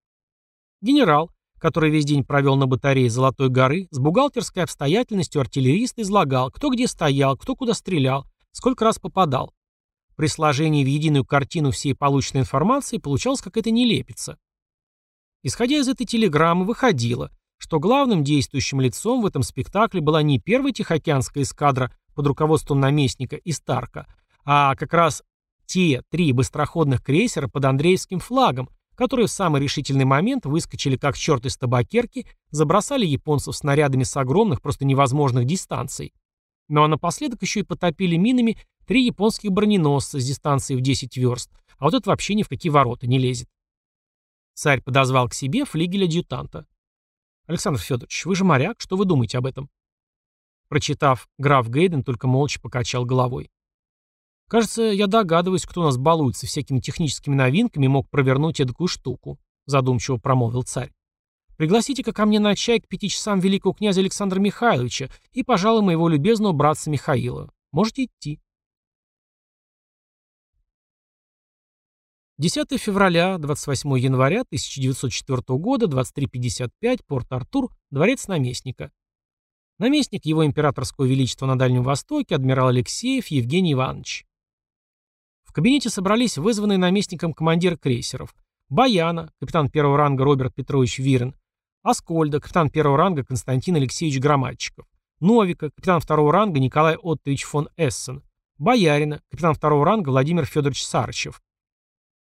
Генерал, который весь день провел на батарее Золотой горы, с бухгалтерской обстоятельностью артиллериста излагал, кто где стоял, кто куда стрелял, сколько раз попадал. При сложении в единую картину всей полученной информации получалась какая-то нелепица. Исходя из этой телеграммы, выходило, что главным действующим лицом в этом спектакле была не первая Тихоокеанская эскадра под руководством наместника и Старка, а как раз те три быстроходных крейсера под Андреевским флагом, которые в самый решительный момент выскочили как черт из табакерки, забросали японцев снарядами с огромных, просто невозможных дистанций. Ну а напоследок еще и потопили минами три японских броненосца с дистанцией в 10 верст, а вот это вообще ни в какие ворота не лезет. Царь подозвал к себе флигель-адъютанта. «Александр Федорович, вы же моряк, что вы думаете об этом?» Прочитав, граф Гейден только молча покачал головой. «Кажется, я догадываюсь, кто нас балуется всякими техническими новинками мог провернуть эдакую штуку», задумчиво промолвил царь. «Пригласите-ка ко мне на чай к пяти часам великого князя Александра Михайловича и, пожалуй, моего любезного братца Михаила. Можете идти». 10 февраля, 28 января 1904 года, 23.55, Порт-Артур, дворец наместника. Наместник его императорского величества на Дальнем Востоке, адмирал Алексеев Евгений Иванович. Кабинете собрались вызванные наместником командиры крейсеров. Баяна, капитан первого ранга Роберт Петрович Вирен, Аскольда, капитан первого ранга Константин Алексеевич Громадчиков, Новика, капитан второго ранга Николай Оттович фон Эссен, Боярина, капитан второго ранга Владимир Федорович Сарычев.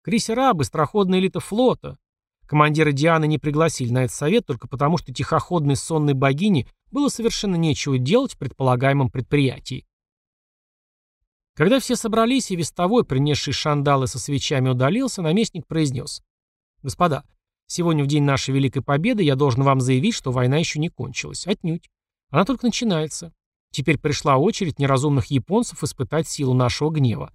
Крейсера, быстроходная элита флота. Командира Дианы не пригласили на этот совет только потому, что тихоходной сонной богине было совершенно нечего делать в предполагаемом предприятии. Когда все собрались и вестовой, принесший шандалы со свечами, удалился, наместник произнес. «Господа, сегодня в день нашей Великой Победы я должен вам заявить, что война еще не кончилась. Отнюдь. Она только начинается. Теперь пришла очередь неразумных японцев испытать силу нашего гнева.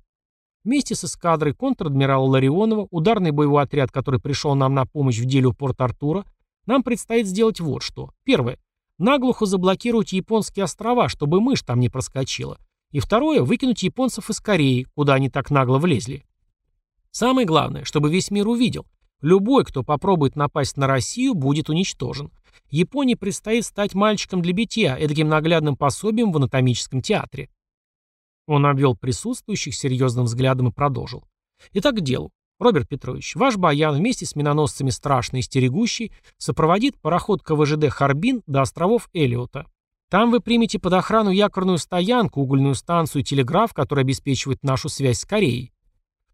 Вместе с эскадрой контр-адмирала Ларионова, ударный боевой отряд, который пришел нам на помощь в деле у Порт-Артура, нам предстоит сделать вот что. Первое. Наглухо заблокировать японские острова, чтобы мышь там не проскочила. И второе – выкинуть японцев из Кореи, куда они так нагло влезли. Самое главное, чтобы весь мир увидел. Любой, кто попробует напасть на Россию, будет уничтожен. Японии предстоит стать мальчиком для битья, эдаким наглядным пособием в анатомическом театре. Он обвел присутствующих серьезным взглядом и продолжил. Итак, к делу. Роберт Петрович, ваш баян вместе с миноносцами «Страшный» и «Стерегущий» сопроводит пароход КВЖД «Харбин» до островов Элиота. Там вы примете под охрану якорную стоянку, угольную станцию и телеграф, который обеспечивает нашу связь с Кореей.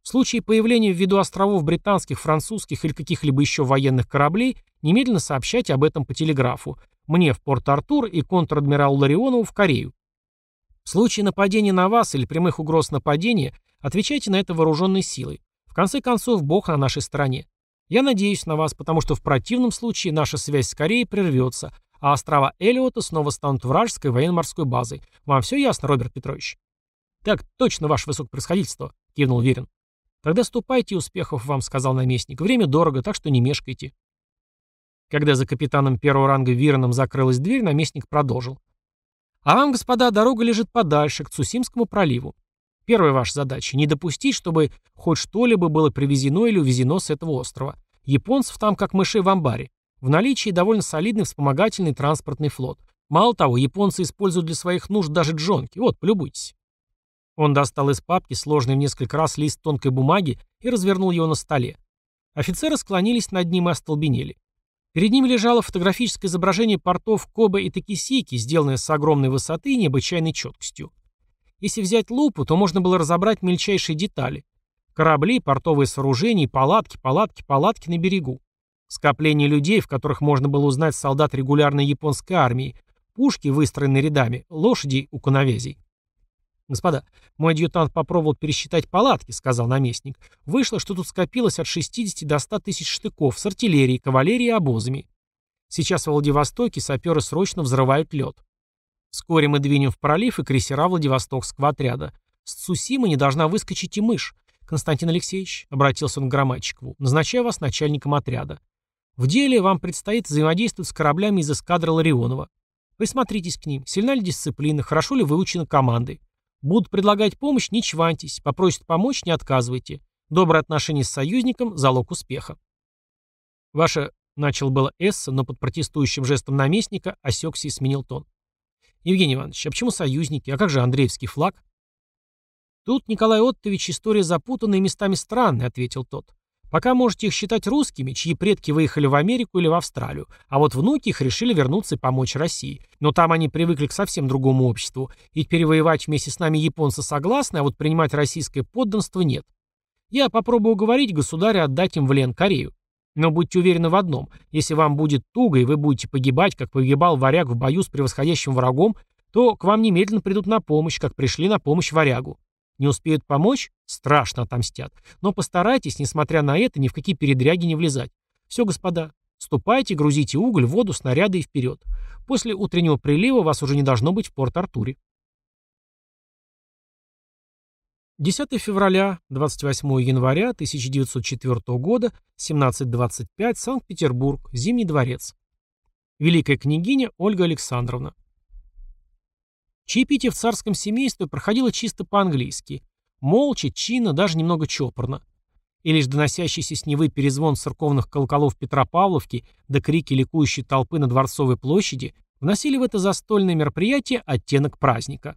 В случае появления в виду островов британских, французских или каких-либо еще военных кораблей, немедленно сообщайте об этом по телеграфу. Мне в Порт-Артур и контр-адмиралу Ларионову в Корею. В случае нападения на вас или прямых угроз нападения, отвечайте на это вооруженной силой. В конце концов, Бог на нашей стороне. Я надеюсь на вас, потому что в противном случае наша связь с Кореей прервется, а острова Элиота снова станут вражеской военно-морской базой. Вам все ясно, Роберт Петрович? Так точно, ваше высокопроисходительство, кивнул Верин. «Тогда ступайте, успехов вам», — сказал наместник. «Время дорого, так что не мешкайте». Когда за капитаном первого ранга Вироном закрылась дверь, наместник продолжил. «А вам, господа, дорога лежит подальше, к Цусимскому проливу. Первая ваша задача — не допустить, чтобы хоть что-либо было привезено или увезено с этого острова. Японцев там как мышей в амбаре. В наличии довольно солидный вспомогательный транспортный флот. Мало того, японцы используют для своих нужд даже джонки. Вот, полюбуйтесь. Он достал из папки сложный в несколько раз лист тонкой бумаги и развернул его на столе. Офицеры склонились над ним и остолбенели. Перед ними лежало фотографическое изображение портов Коба и Такисики, сделанное с огромной высоты и необычайной четкостью. Если взять лупу, то можно было разобрать мельчайшие детали. Корабли, портовые сооружения, палатки, палатки, палатки на берегу. Скопление людей, в которых можно было узнать солдат регулярной японской армии, пушки, выстроенные рядами, лошади у коновязей. «Господа, мой адъютант попробовал пересчитать палатки», — сказал наместник. «Вышло, что тут скопилось от 60 до 100 тысяч штыков с артиллерией, кавалерией и обозами. Сейчас во Владивостоке саперы срочно взрывают лед. Вскоре мы двинем в пролив и крейсера Владивостокского отряда. С Цусимы не должна выскочить и мышь. Константин Алексеевич, — обратился он к Громадчикову, — назначаю вас начальником отряда. В деле вам предстоит взаимодействовать с кораблями из эскадры Ларионова. Присмотритесь к ним, сильна ли дисциплина, хорошо ли выучены команды. Будут предлагать помощь, не чваньтесь. Попросят помочь, не отказывайте. Добрые отношения с союзником – залог успеха. Ваше начал было Эсса, но под протестующим жестом наместника осекся и сменил тон. Евгений Иванович, а почему союзники? А как же Андреевский флаг? Тут, Николай Оттович, история запутанная и местами странная, ответил тот. Пока можете их считать русскими, чьи предки выехали в Америку или в Австралию, а вот внуки их решили вернуться и помочь России. Но там они привыкли к совсем другому обществу, и теперь воевать вместе с нами японцы согласны, а вот принимать российское подданство нет. Я попробую уговорить государя отдать им в Лен Корею. Но будьте уверены в одном, если вам будет туго и вы будете погибать, как погибал варяг в бою с превосходящим врагом, то к вам немедленно придут на помощь, как пришли на помощь варягу. Не успеют помочь? Страшно отомстят. Но постарайтесь, несмотря на это, ни в какие передряги не влезать. Все, господа, ступайте, грузите уголь, воду, снаряды и вперед. После утреннего прилива вас уже не должно быть в Порт-Артуре. 10 февраля, 28 января 1904 года, 17.25, Санкт-Петербург, Зимний дворец. Великая княгиня Ольга Александровна. Чаепитие в царском семействе проходило чисто по-английски. Молча, чинно, даже немного чопорно. И лишь доносящийся с Невы перезвон церковных колоколов Петропавловки да крики ликующей толпы на Дворцовой площади вносили в это застольное мероприятие оттенок праздника.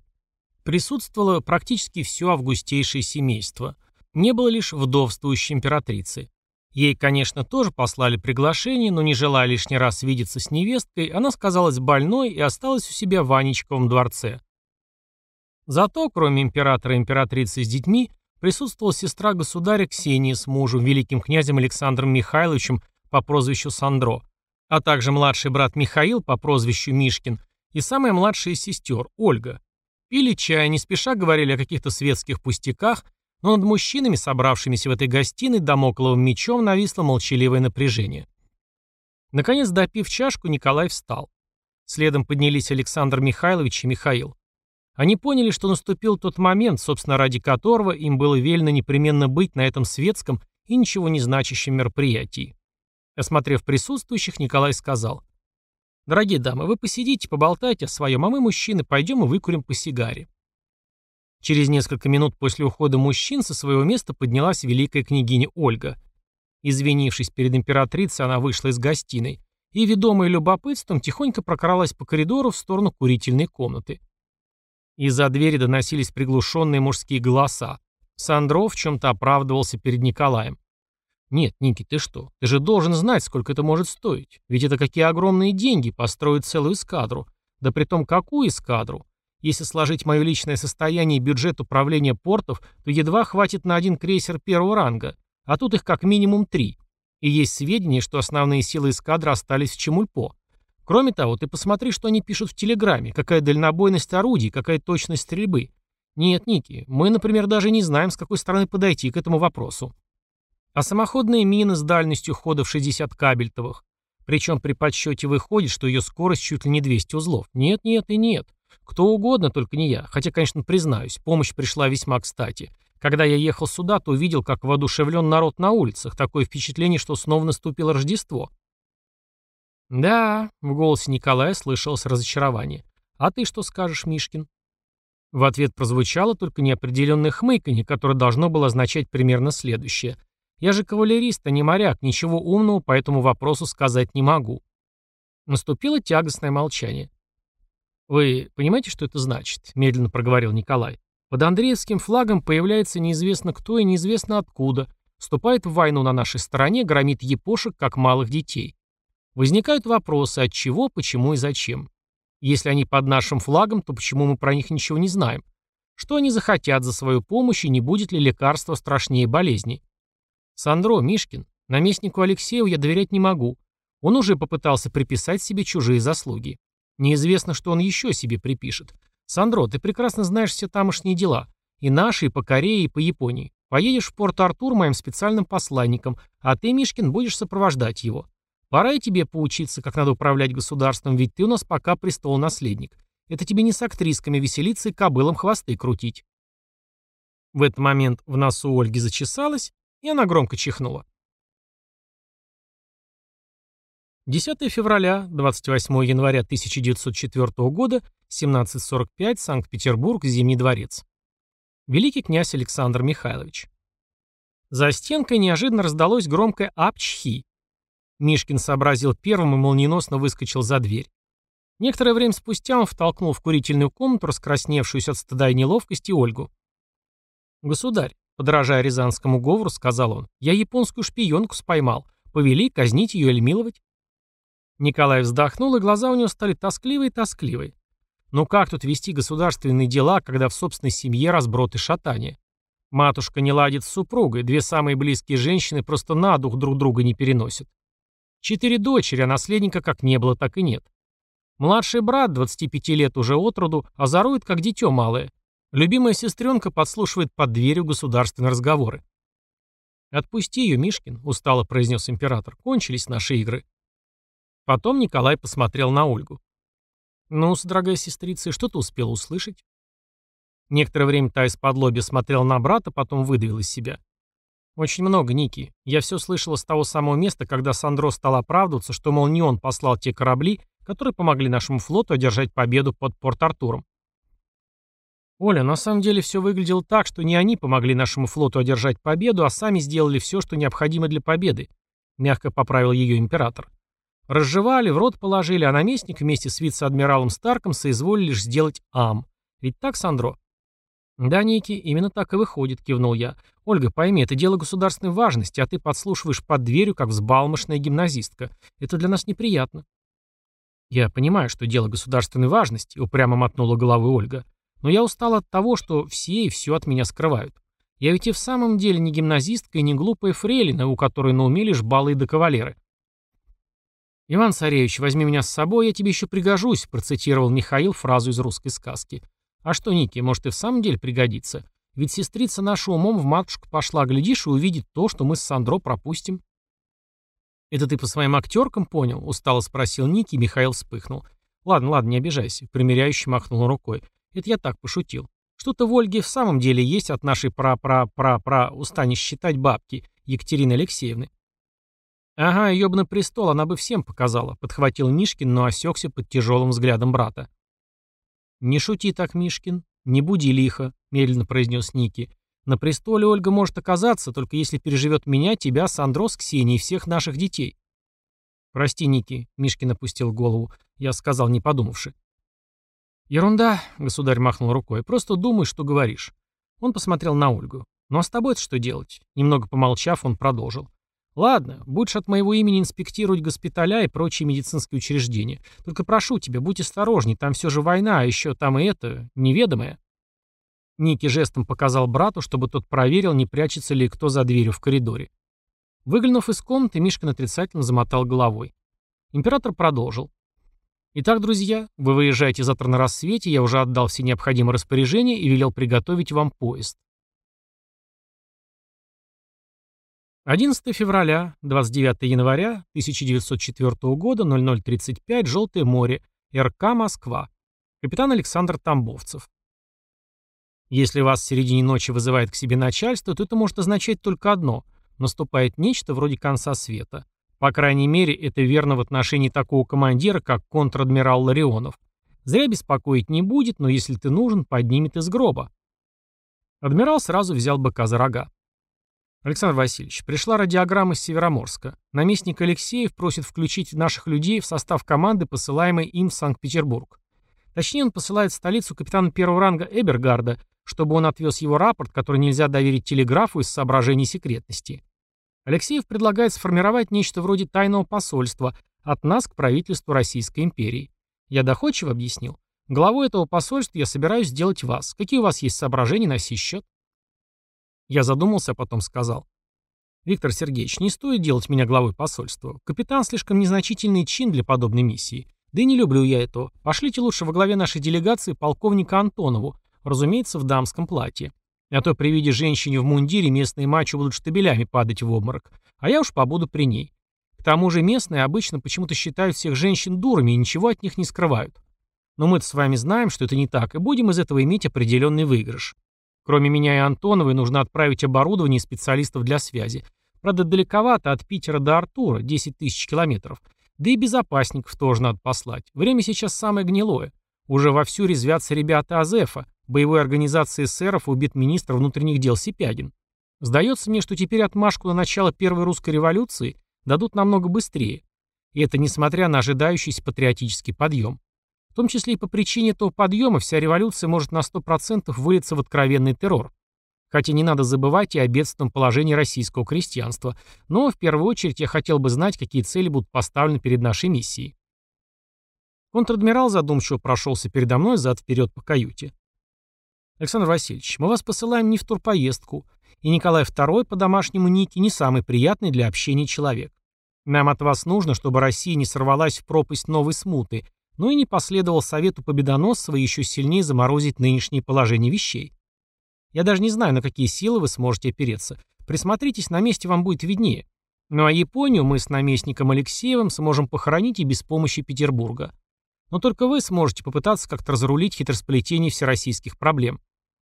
Присутствовало практически все августейшее семейство. Не было лишь вдовствующей императрицы. Ей, конечно, тоже послали приглашение, но не желая лишний раз видеться с невесткой, она сказалась больной и осталась у себя в Анечковом дворце. Зато, кроме императора и императрицы с детьми, присутствовала сестра государя Ксения с мужем, великим князем Александром Михайловичем по прозвищу Сандро, а также младший брат Михаил по прозвищу Мишкин и самая младшая сестер, Ольга. Пили чай, не спеша говорили о каких-то светских пустяках, но над мужчинами, собравшимися в этой гостиной, домокловым мечом нависло молчаливое напряжение. Наконец, допив чашку, Николай встал. Следом поднялись Александр Михайлович и Михаил. Они поняли, что наступил тот момент, собственно, ради которого им было велено непременно быть на этом светском и ничего не значащем мероприятии. Осмотрев присутствующих, Николай сказал. «Дорогие дамы, вы посидите, поболтайте о своем, а мы, мужчины, пойдем и выкурим по сигаре. Через несколько минут после ухода мужчин со своего места поднялась великая княгиня Ольга. Извинившись перед императрицей, она вышла из гостиной и, ведомая любопытством, тихонько прокралась по коридору в сторону курительной комнаты. Из-за двери доносились приглушенные мужские голоса. Сандров в чем-то оправдывался перед Николаем. «Нет, Ники, ты что? Ты же должен знать, сколько это может стоить. Ведь это какие огромные деньги построить целую эскадру. Да при том какую эскадру? Если сложить мое личное состояние и бюджет управления портов, то едва хватит на один крейсер первого ранга, а тут их как минимум три. И есть сведения, что основные силы эскадры остались в Чемульпо. Кроме того, ты посмотри, что они пишут в Телеграме, какая дальнобойность орудий, какая точность стрельбы. Нет, Ники, мы, например, даже не знаем, с какой стороны подойти к этому вопросу. А самоходные мины с дальностью хода в 60 кабельтовых. Причем при подсчете выходит, что ее скорость чуть ли не 200 узлов. Нет, нет и нет. Кто угодно, только не я. Хотя, конечно, признаюсь, помощь пришла весьма кстати. Когда я ехал сюда, то увидел, как воодушевлен народ на улицах. Такое впечатление, что снова наступило Рождество. «Да», — в голосе Николая слышалось разочарование. «А ты что скажешь, Мишкин?» В ответ прозвучало только неопределенное хмыканье, которое должно было означать примерно следующее. «Я же кавалерист, а не моряк, ничего умного по этому вопросу сказать не могу». Наступило тягостное молчание. «Вы понимаете, что это значит?» – медленно проговорил Николай. «Под Андреевским флагом появляется неизвестно кто и неизвестно откуда, вступает в войну на нашей стороне, громит епошек, как малых детей. Возникают вопросы, от чего, почему и зачем. Если они под нашим флагом, то почему мы про них ничего не знаем? Что они захотят за свою помощь и не будет ли лекарства страшнее болезни? Сандро, Мишкин, наместнику Алексею я доверять не могу. Он уже попытался приписать себе чужие заслуги. Неизвестно, что он еще себе припишет. Сандро, ты прекрасно знаешь все тамошние дела. И наши, и по Корее, и по Японии. Поедешь в Порт-Артур моим специальным посланником, а ты, Мишкин, будешь сопровождать его. Пора и тебе поучиться, как надо управлять государством, ведь ты у нас пока престол-наследник. Это тебе не с актрисками веселиться и кобылам хвосты крутить. В этот момент в носу Ольги зачесалась, и она громко чихнула. 10 февраля, 28 января 1904 года, 17.45, Санкт-Петербург, Зимний дворец. Великий князь Александр Михайлович. За стенкой неожиданно раздалось громкое «Апчхи». Мишкин сообразил первым и молниеносно выскочил за дверь. Некоторое время спустя он втолкнул в курительную комнату раскрасневшуюся от стыда и неловкости Ольгу. «Государь», подражая рязанскому говору, сказал он, «я японскую шпионку споймал. Повели казнить ее или миловать?» Николай вздохнул, и глаза у него стали тоскливые-тоскливые. Ну как тут вести государственные дела, когда в собственной семье разброд и шатание? Матушка не ладит с супругой, две самые близкие женщины просто на дух друг друга не переносят. Четыре дочери, а наследника как не было, так и нет. Младший брат, 25 лет уже от роду, озорует, как дитё малое. Любимая сестренка подслушивает под дверью государственные разговоры. «Отпусти ее, Мишкин», — устало произнес император. «Кончились наши игры». Потом Николай посмотрел на Ольгу. ну дорогая сестрица, что ты успела услышать?» Некоторое время та из-под лоби смотрел на брата, потом выдавил из себя. «Очень много, Ники. Я все слышала с того самого места, когда Сандро стал оправдываться, что, мол, не он послал те корабли, которые помогли нашему флоту одержать победу под Порт-Артуром. Оля, на самом деле все выглядело так, что не они помогли нашему флоту одержать победу, а сами сделали все, что необходимо для победы», — мягко поправил ее император. Разжевали, в рот положили, а наместник вместе с вице-адмиралом Старком соизволили лишь сделать ам. Ведь так, Сандро? Да, Ники, именно так и выходит, кивнул я. Ольга, пойми, это дело государственной важности, а ты подслушиваешь под дверью, как взбалмошная гимназистка. Это для нас неприятно. Я понимаю, что дело государственной важности, упрямо мотнула головой Ольга. Но я устала от того, что все и все от меня скрывают. Я ведь и в самом деле не гимназистка и не глупая фрейлина, у которой на уме лишь баллы да кавалеры. «Иван Царевич, возьми меня с собой, я тебе еще пригожусь», процитировал Михаил фразу из русской сказки. «А что, Ники, может и в самом деле пригодится? Ведь сестрица наша умом в матушку пошла, глядишь, и увидит то, что мы с Сандро пропустим». «Это ты по своим актеркам понял?» — устало спросил Ники, и Михаил вспыхнул. «Ладно, ладно, не обижайся», — примиряющий махнул рукой. «Это я так пошутил. Что-то в Ольге в самом деле есть от нашей пра-пра-пра-пра, устанешь считать бабки, Екатерины Алексеевны. «Ага, ее на престол, она бы всем показала», — подхватил Мишкин, но осекся под тяжелым взглядом брата. «Не шути так, Мишкин, не буди лихо», — медленно произнес Ники. «На престоле Ольга может оказаться, только если переживет меня, тебя, Сандро с Ксенией и всех наших детей». «Прости, Ники», — Мишкин опустил голову, — я сказал, не подумавши. «Ерунда», — государь махнул рукой, — «просто думай, что говоришь». Он посмотрел на Ольгу. «Ну а с тобой-то что делать?» Немного помолчав, он продолжил. Ладно, будешь от моего имени инспектировать госпиталя и прочие медицинские учреждения. Только прошу тебя, будь осторожней, там все же война, а еще там и это, неведомое. Ники жестом показал брату, чтобы тот проверил, не прячется ли кто за дверью в коридоре. Выглянув из комнаты, Мишка отрицательно замотал головой. Император продолжил. «Итак, друзья, вы выезжаете завтра на рассвете, я уже отдал все необходимые распоряжения и велел приготовить вам поезд. 11 февраля, 29 января 1904 года, 0035, Желтое море, РК Москва. Капитан Александр Тамбовцев. Если вас в середине ночи вызывает к себе начальство, то это может означать только одно – наступает нечто вроде конца света. По крайней мере, это верно в отношении такого командира, как контр-адмирал Ларионов. Зря беспокоить не будет, но если ты нужен, поднимет из гроба. Адмирал сразу взял быка за рога. Александр Васильевич, пришла радиограмма с Североморска. Наместник Алексеев просит включить наших людей в состав команды, посылаемой им в Санкт-Петербург. Точнее, он посылает в столицу капитана первого ранга Эбергарда, чтобы он отвез его рапорт, который нельзя доверить телеграфу из соображений секретности. Алексеев предлагает сформировать нечто вроде тайного посольства от нас к правительству Российской империи. Я доходчиво объяснил. Главой этого посольства я собираюсь сделать вас. Какие у вас есть соображения на сей счет? Я задумался, а потом сказал. «Виктор Сергеевич, не стоит делать меня главой посольства. Капитан слишком незначительный чин для подобной миссии. Да и не люблю я этого. Пошлите лучше во главе нашей делегации полковника Антонову, разумеется, в дамском платье. А то при виде женщины в мундире местные мачо будут штабелями падать в обморок, а я уж побуду при ней. К тому же местные обычно почему-то считают всех женщин дурами и ничего от них не скрывают. Но мы-то с вами знаем, что это не так, и будем из этого иметь определенный выигрыш. Кроме меня и Антоновой нужно отправить оборудование и специалистов для связи. Правда, далековато от Питера до Артура, 10 тысяч километров. Да и безопасников тоже надо послать. Время сейчас самое гнилое. Уже вовсю резвятся ребята Азефа, боевой организации эсеров убит министр внутренних дел Сипягин. Сдается мне, что теперь отмашку на начало первой русской революции дадут намного быстрее. И это несмотря на ожидающийся патриотический подъем. В том числе и по причине этого подъема вся революция может на 100% вылиться в откровенный террор. Хотя не надо забывать и о бедственном положении российского крестьянства. Но в первую очередь я хотел бы знать, какие цели будут поставлены перед нашей миссией. Контр-адмирал задумчиво прошелся передо мной зад-вперед по каюте. Александр Васильевич, мы вас посылаем не в турпоездку, и Николай II по домашнему Нике не самый приятный для общения человек. Нам от вас нужно, чтобы Россия не сорвалась в пропасть новой смуты, но и не последовал совету Победоносцева еще сильнее заморозить нынешнее положение вещей. Я даже не знаю, на какие силы вы сможете опереться. Присмотритесь, на месте вам будет виднее. Ну а Японию мы с наместником Алексеевым сможем похоронить и без помощи Петербурга. Но только вы сможете попытаться как-то разрулить хитросплетение всероссийских проблем.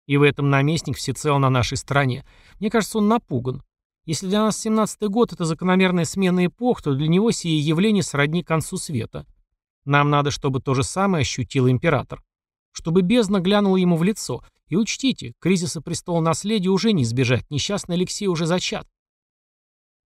И в этом наместник всецело на нашей стороне. Мне кажется, он напуган. Если для нас 17-й год – это закономерная смена эпох, то для него сие явление сродни концу света – нам надо, чтобы то же самое ощутил император. Чтобы бездна глянула ему в лицо. И учтите, кризиса престола наследия уже не избежать, несчастный Алексей уже зачат.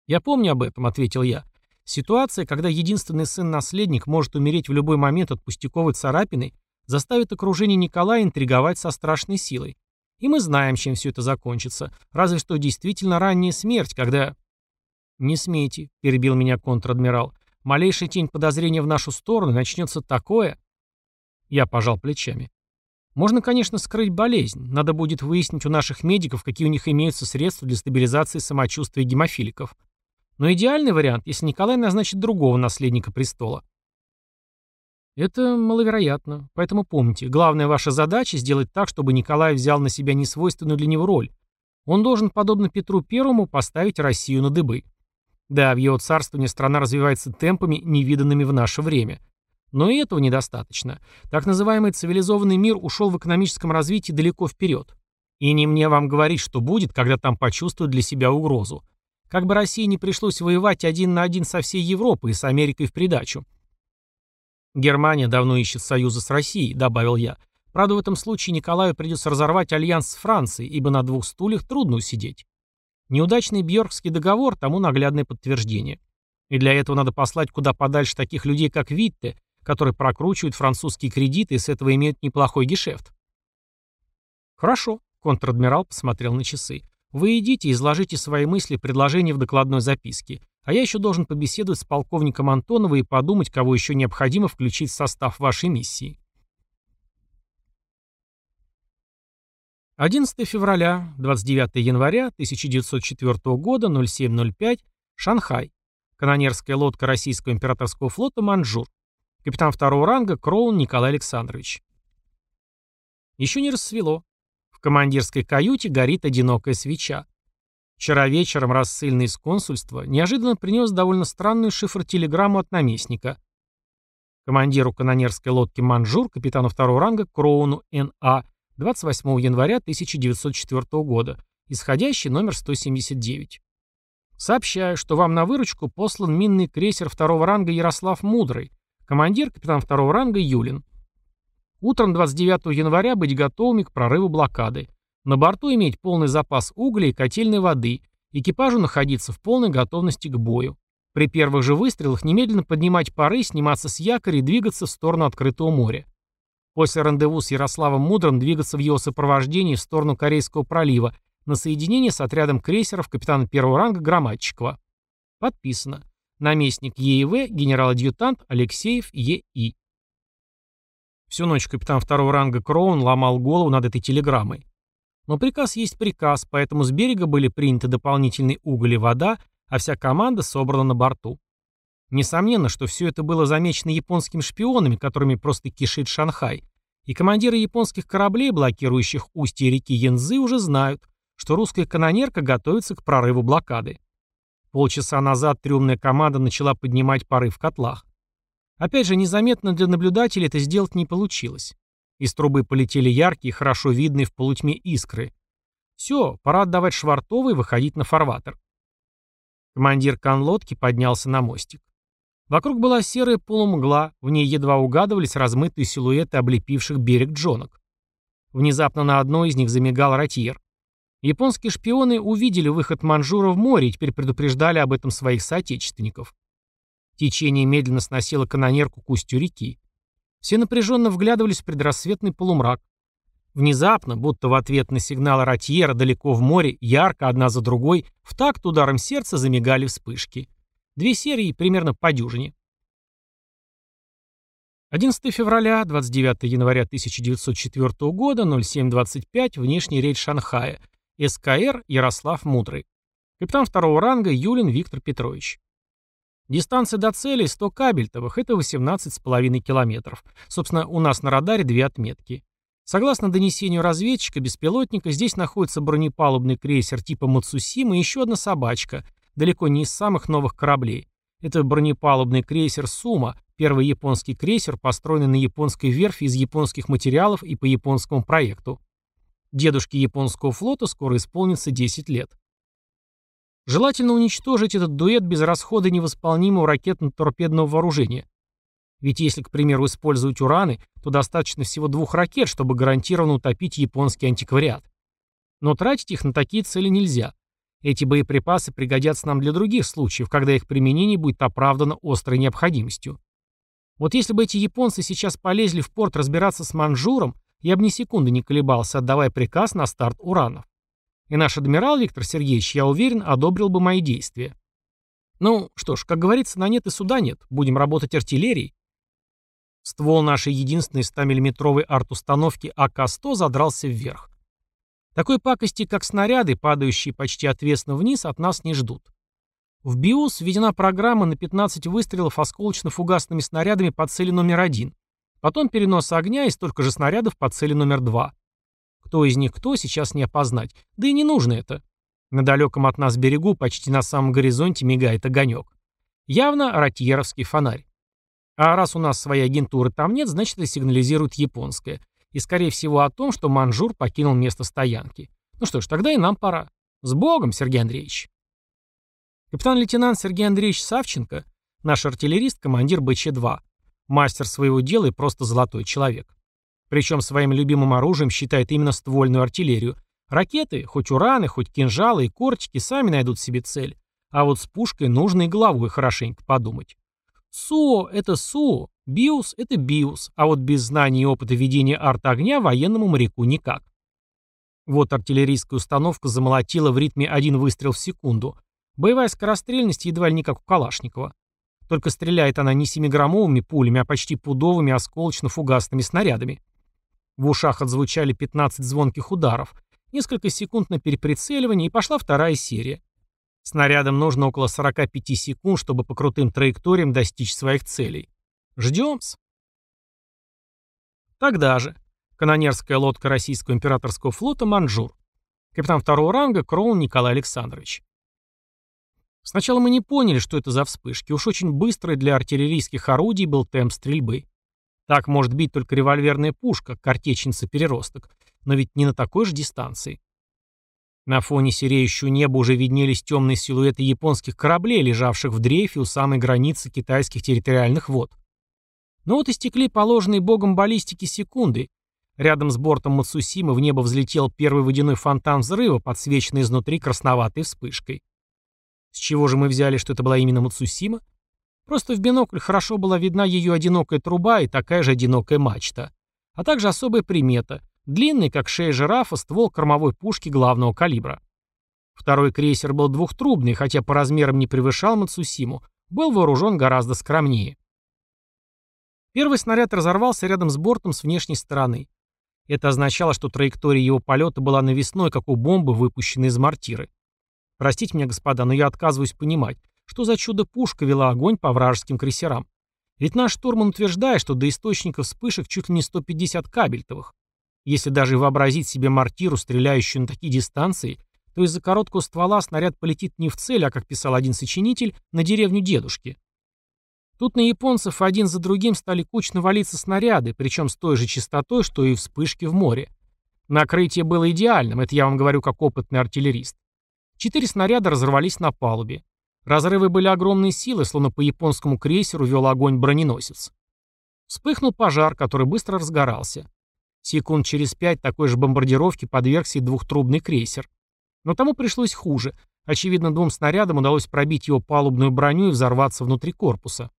«Я помню об этом», — ответил я. «Ситуация, когда единственный сын-наследник может умереть в любой момент от пустяковой царапины, заставит окружение Николая интриговать со страшной силой. И мы знаем, чем все это закончится. Разве что действительно ранняя смерть, когда... «Не смейте», — перебил меня контр-адмирал. «Малейшая тень подозрения в нашу сторону, начнется такое...» Я пожал плечами. Можно, конечно, скрыть болезнь. Надо будет выяснить у наших медиков, какие у них имеются средства для стабилизации самочувствия гемофиликов. Но идеальный вариант, если Николай назначит другого наследника престола. Это маловероятно. Поэтому помните, главная ваша задача сделать так, чтобы Николай взял на себя несвойственную для него роль. Он должен, подобно Петру Первому, поставить Россию на дыбы. Да, в его царствовании страна развивается темпами, невиданными в наше время. Но и этого недостаточно. Так называемый цивилизованный мир ушел в экономическом развитии далеко вперед. И не мне вам говорить, что будет, когда там почувствуют для себя угрозу. Как бы России не пришлось воевать один на один со всей Европой и с Америкой в придачу. Германия давно ищет союза с Россией, добавил я. Правда, в этом случае Николаю придется разорвать альянс с Францией, ибо на двух стульях трудно усидеть. Неудачный Бьоркский договор тому наглядное подтверждение. И для этого надо послать куда подальше таких людей, как Витте, которые прокручивают французские кредиты и с этого имеют неплохой гешефт. Хорошо, контр-адмирал посмотрел на часы. Вы идите изложите свои мысли и предложения в докладной записке. А я еще должен побеседовать с полковником Антоновой и подумать, кого еще необходимо включить в состав вашей миссии. 11 февраля, 29 января 1904 года, 07.05, Шанхай. Канонерская лодка российского императорского флота «Манжур». Капитан второго ранга Кроун Николай Александрович. Еще не рассвело. В командирской каюте горит одинокая свеча. Вчера вечером рассыльный из консульства неожиданно принес довольно странную шифр-телеграмму от наместника. Командиру канонерской лодки «Манжур», капитану второго ранга Кроуну Н.А., 28 января 1904 года, исходящий номер 179. Сообщаю, что вам на выручку послан минный крейсер второго ранга Ярослав Мудрый, Командир, капитан второго ранга Юлин. Утром 29 января быть готовыми к прорыву блокады. На борту иметь полный запас угля и котельной воды. Экипажу находиться в полной готовности к бою. При первых же выстрелах немедленно поднимать пары, сниматься с якоря и двигаться в сторону открытого моря. После рандеву с Ярославом Мудрым двигаться в его сопровождении в сторону Корейского пролива на соединение с отрядом крейсеров капитана первого ранга Громадчикова. Подписано. Наместник ЕИВ, генерал-адъютант Алексеев Е.И. Всю ночь капитан второго ранга Кроун ломал голову над этой телеграммой. Но приказ есть приказ, поэтому с берега были приняты дополнительные уголь и вода, а вся команда собрана на борту. Несомненно, что все это было замечено японскими шпионами, которыми просто кишит Шанхай, и командиры японских кораблей, блокирующих устье реки Янзы, уже знают, что русская канонерка готовится к прорыву блокады. Полчаса назад трюмная команда начала поднимать пары в котлах. Опять же, незаметно для наблюдателя это сделать не получилось. Из трубы полетели яркие, хорошо видные в полутьме искры. Все, пора отдавать швартовый и выходить на фарватер. Командир конлодки поднялся на мостик. Вокруг была серая полумгла, в ней едва угадывались размытые силуэты облепивших берег джонок. Внезапно на одной из них замигал ротьер. Японские шпионы увидели выход Манжура в море и теперь предупреждали об этом своих соотечественников. Течение медленно сносило канонерку к устью реки. Все напряженно вглядывались в предрассветный полумрак. Внезапно, будто в ответ на сигнал Ратьера далеко в море, ярко, одна за другой, в такт ударом сердца замигали вспышки. Две серии примерно по дюжине. 11 февраля, 29 января 1904 года, 07.25, внешний рейд Шанхая – СКР Ярослав Мудрый. Капитан второго ранга Юлин Виктор Петрович. Дистанция до цели 100 кабельтовых, это 18,5 километров. Собственно, у нас на радаре две отметки. Согласно донесению разведчика, беспилотника, здесь находится бронепалубный крейсер типа Мацусима и еще одна собачка, далеко не из самых новых кораблей. Это бронепалубный крейсер Сума, первый японский крейсер, построенный на японской верфи из японских материалов и по японскому проекту. Дедушке японского флота скоро исполнится 10 лет. Желательно уничтожить этот дуэт без расхода невосполнимого ракетно-торпедного вооружения. Ведь если, к примеру, использовать ураны, то достаточно всего двух ракет, чтобы гарантированно утопить японский антиквариат. Но тратить их на такие цели нельзя. Эти боеприпасы пригодятся нам для других случаев, когда их применение будет оправдано острой необходимостью. Вот если бы эти японцы сейчас полезли в порт разбираться с Манжуром, я бы ни секунды не колебался, отдавая приказ на старт уранов. И наш адмирал Виктор Сергеевич, я уверен, одобрил бы мои действия. Ну, что ж, как говорится, на нет и суда нет. Будем работать артиллерией. Ствол нашей единственной 100-миллиметровой арт-установки АК-100 задрался вверх. Такой пакости, как снаряды, падающие почти отвесно вниз, от нас не ждут. В БИОС введена программа на 15 выстрелов осколочно-фугасными снарядами по цели номер один, потом перенос огня и столько же снарядов по цели номер два. Кто из них кто, сейчас не опознать. Да и не нужно это. На далеком от нас берегу, почти на самом горизонте, мигает огонек. Явно ротьеровский фонарь. А раз у нас своей агентуры там нет, значит это сигнализирует японская. И скорее всего о том, что Манжур покинул место стоянки. Ну что ж, тогда и нам пора. С Богом, Сергей Андреевич. Капитан-лейтенант Сергей Андреевич Савченко, наш артиллерист, командир БЧ-2, мастер своего дела и просто золотой человек. Причем своим любимым оружием считает именно ствольную артиллерию. Ракеты, хоть ураны, хоть кинжалы и кортики, сами найдут себе цель. А вот с пушкой нужно и головой хорошенько подумать. СУО – это СУО, БИУС – это БИУС, а вот без знаний и опыта ведения арт-огня военному моряку никак. Вот артиллерийская установка замолотила в ритме один выстрел в секунду. Боевая скорострельность едва ли не как у Калашникова. Только стреляет она не семиграммовыми пулями, а почти пудовыми осколочно-фугасными снарядами. В ушах отзвучали 15 звонких ударов, несколько секунд на переприцеливание, и пошла вторая серия. Снарядам нужно около 45 секунд, чтобы по крутым траекториям достичь своих целей. Ждем-с. Тогда же. Канонерская лодка российского императорского флота «Манжур». Капитан второго ранга Кроун Николай Александрович. Сначала мы не поняли, что это за вспышки. Уж очень быстрый для артиллерийских орудий был темп стрельбы. Так может бить только револьверная пушка, картечница-переросток, но ведь не на такой же дистанции. На фоне сереющего неба уже виднелись темные силуэты японских кораблей, лежавших в дрейфе у самой границы китайских территориальных вод. Но вот истекли положенные богом баллистики секунды. Рядом с бортом Мацусимы в небо взлетел первый водяной фонтан взрыва, подсвеченный изнутри красноватой вспышкой. С чего же мы взяли, что это была именно Мацусима? Просто в бинокль хорошо была видна ее одинокая труба и такая же одинокая мачта. А также особая примета – длинный, как шея жирафа, ствол кормовой пушки главного калибра. Второй крейсер был двухтрубный, хотя по размерам не превышал Мацусиму, был вооружен гораздо скромнее. Первый снаряд разорвался рядом с бортом с внешней стороны. Это означало, что траектория его полета была навесной, как у бомбы, выпущенной из мортиры. Простите меня, господа, но я отказываюсь понимать, что за чудо-пушка вела огонь по вражеским крейсерам? Ведь наш штурман утверждает, что до источников вспышек чуть ли не 150 кабельтовых. Если даже вообразить себе мортиру, стреляющую на такие дистанции, то из-за короткого ствола снаряд полетит не в цель, а, как писал один сочинитель, на деревню дедушки. Тут на японцев один за другим стали кучно валиться снаряды, причем с той же частотой, что и вспышки в море. Накрытие было идеальным, это я вам говорю как опытный артиллерист. Четыре снаряда разорвались на палубе. Разрывы были огромной силы, словно по японскому крейсеру вел огонь броненосец. Вспыхнул пожар, который быстро разгорался. Секунд через пять такой же бомбардировки подвергся и двухтрубный крейсер. Но тому пришлось хуже. Очевидно, двум снарядам удалось пробить его палубную броню и взорваться внутри корпуса.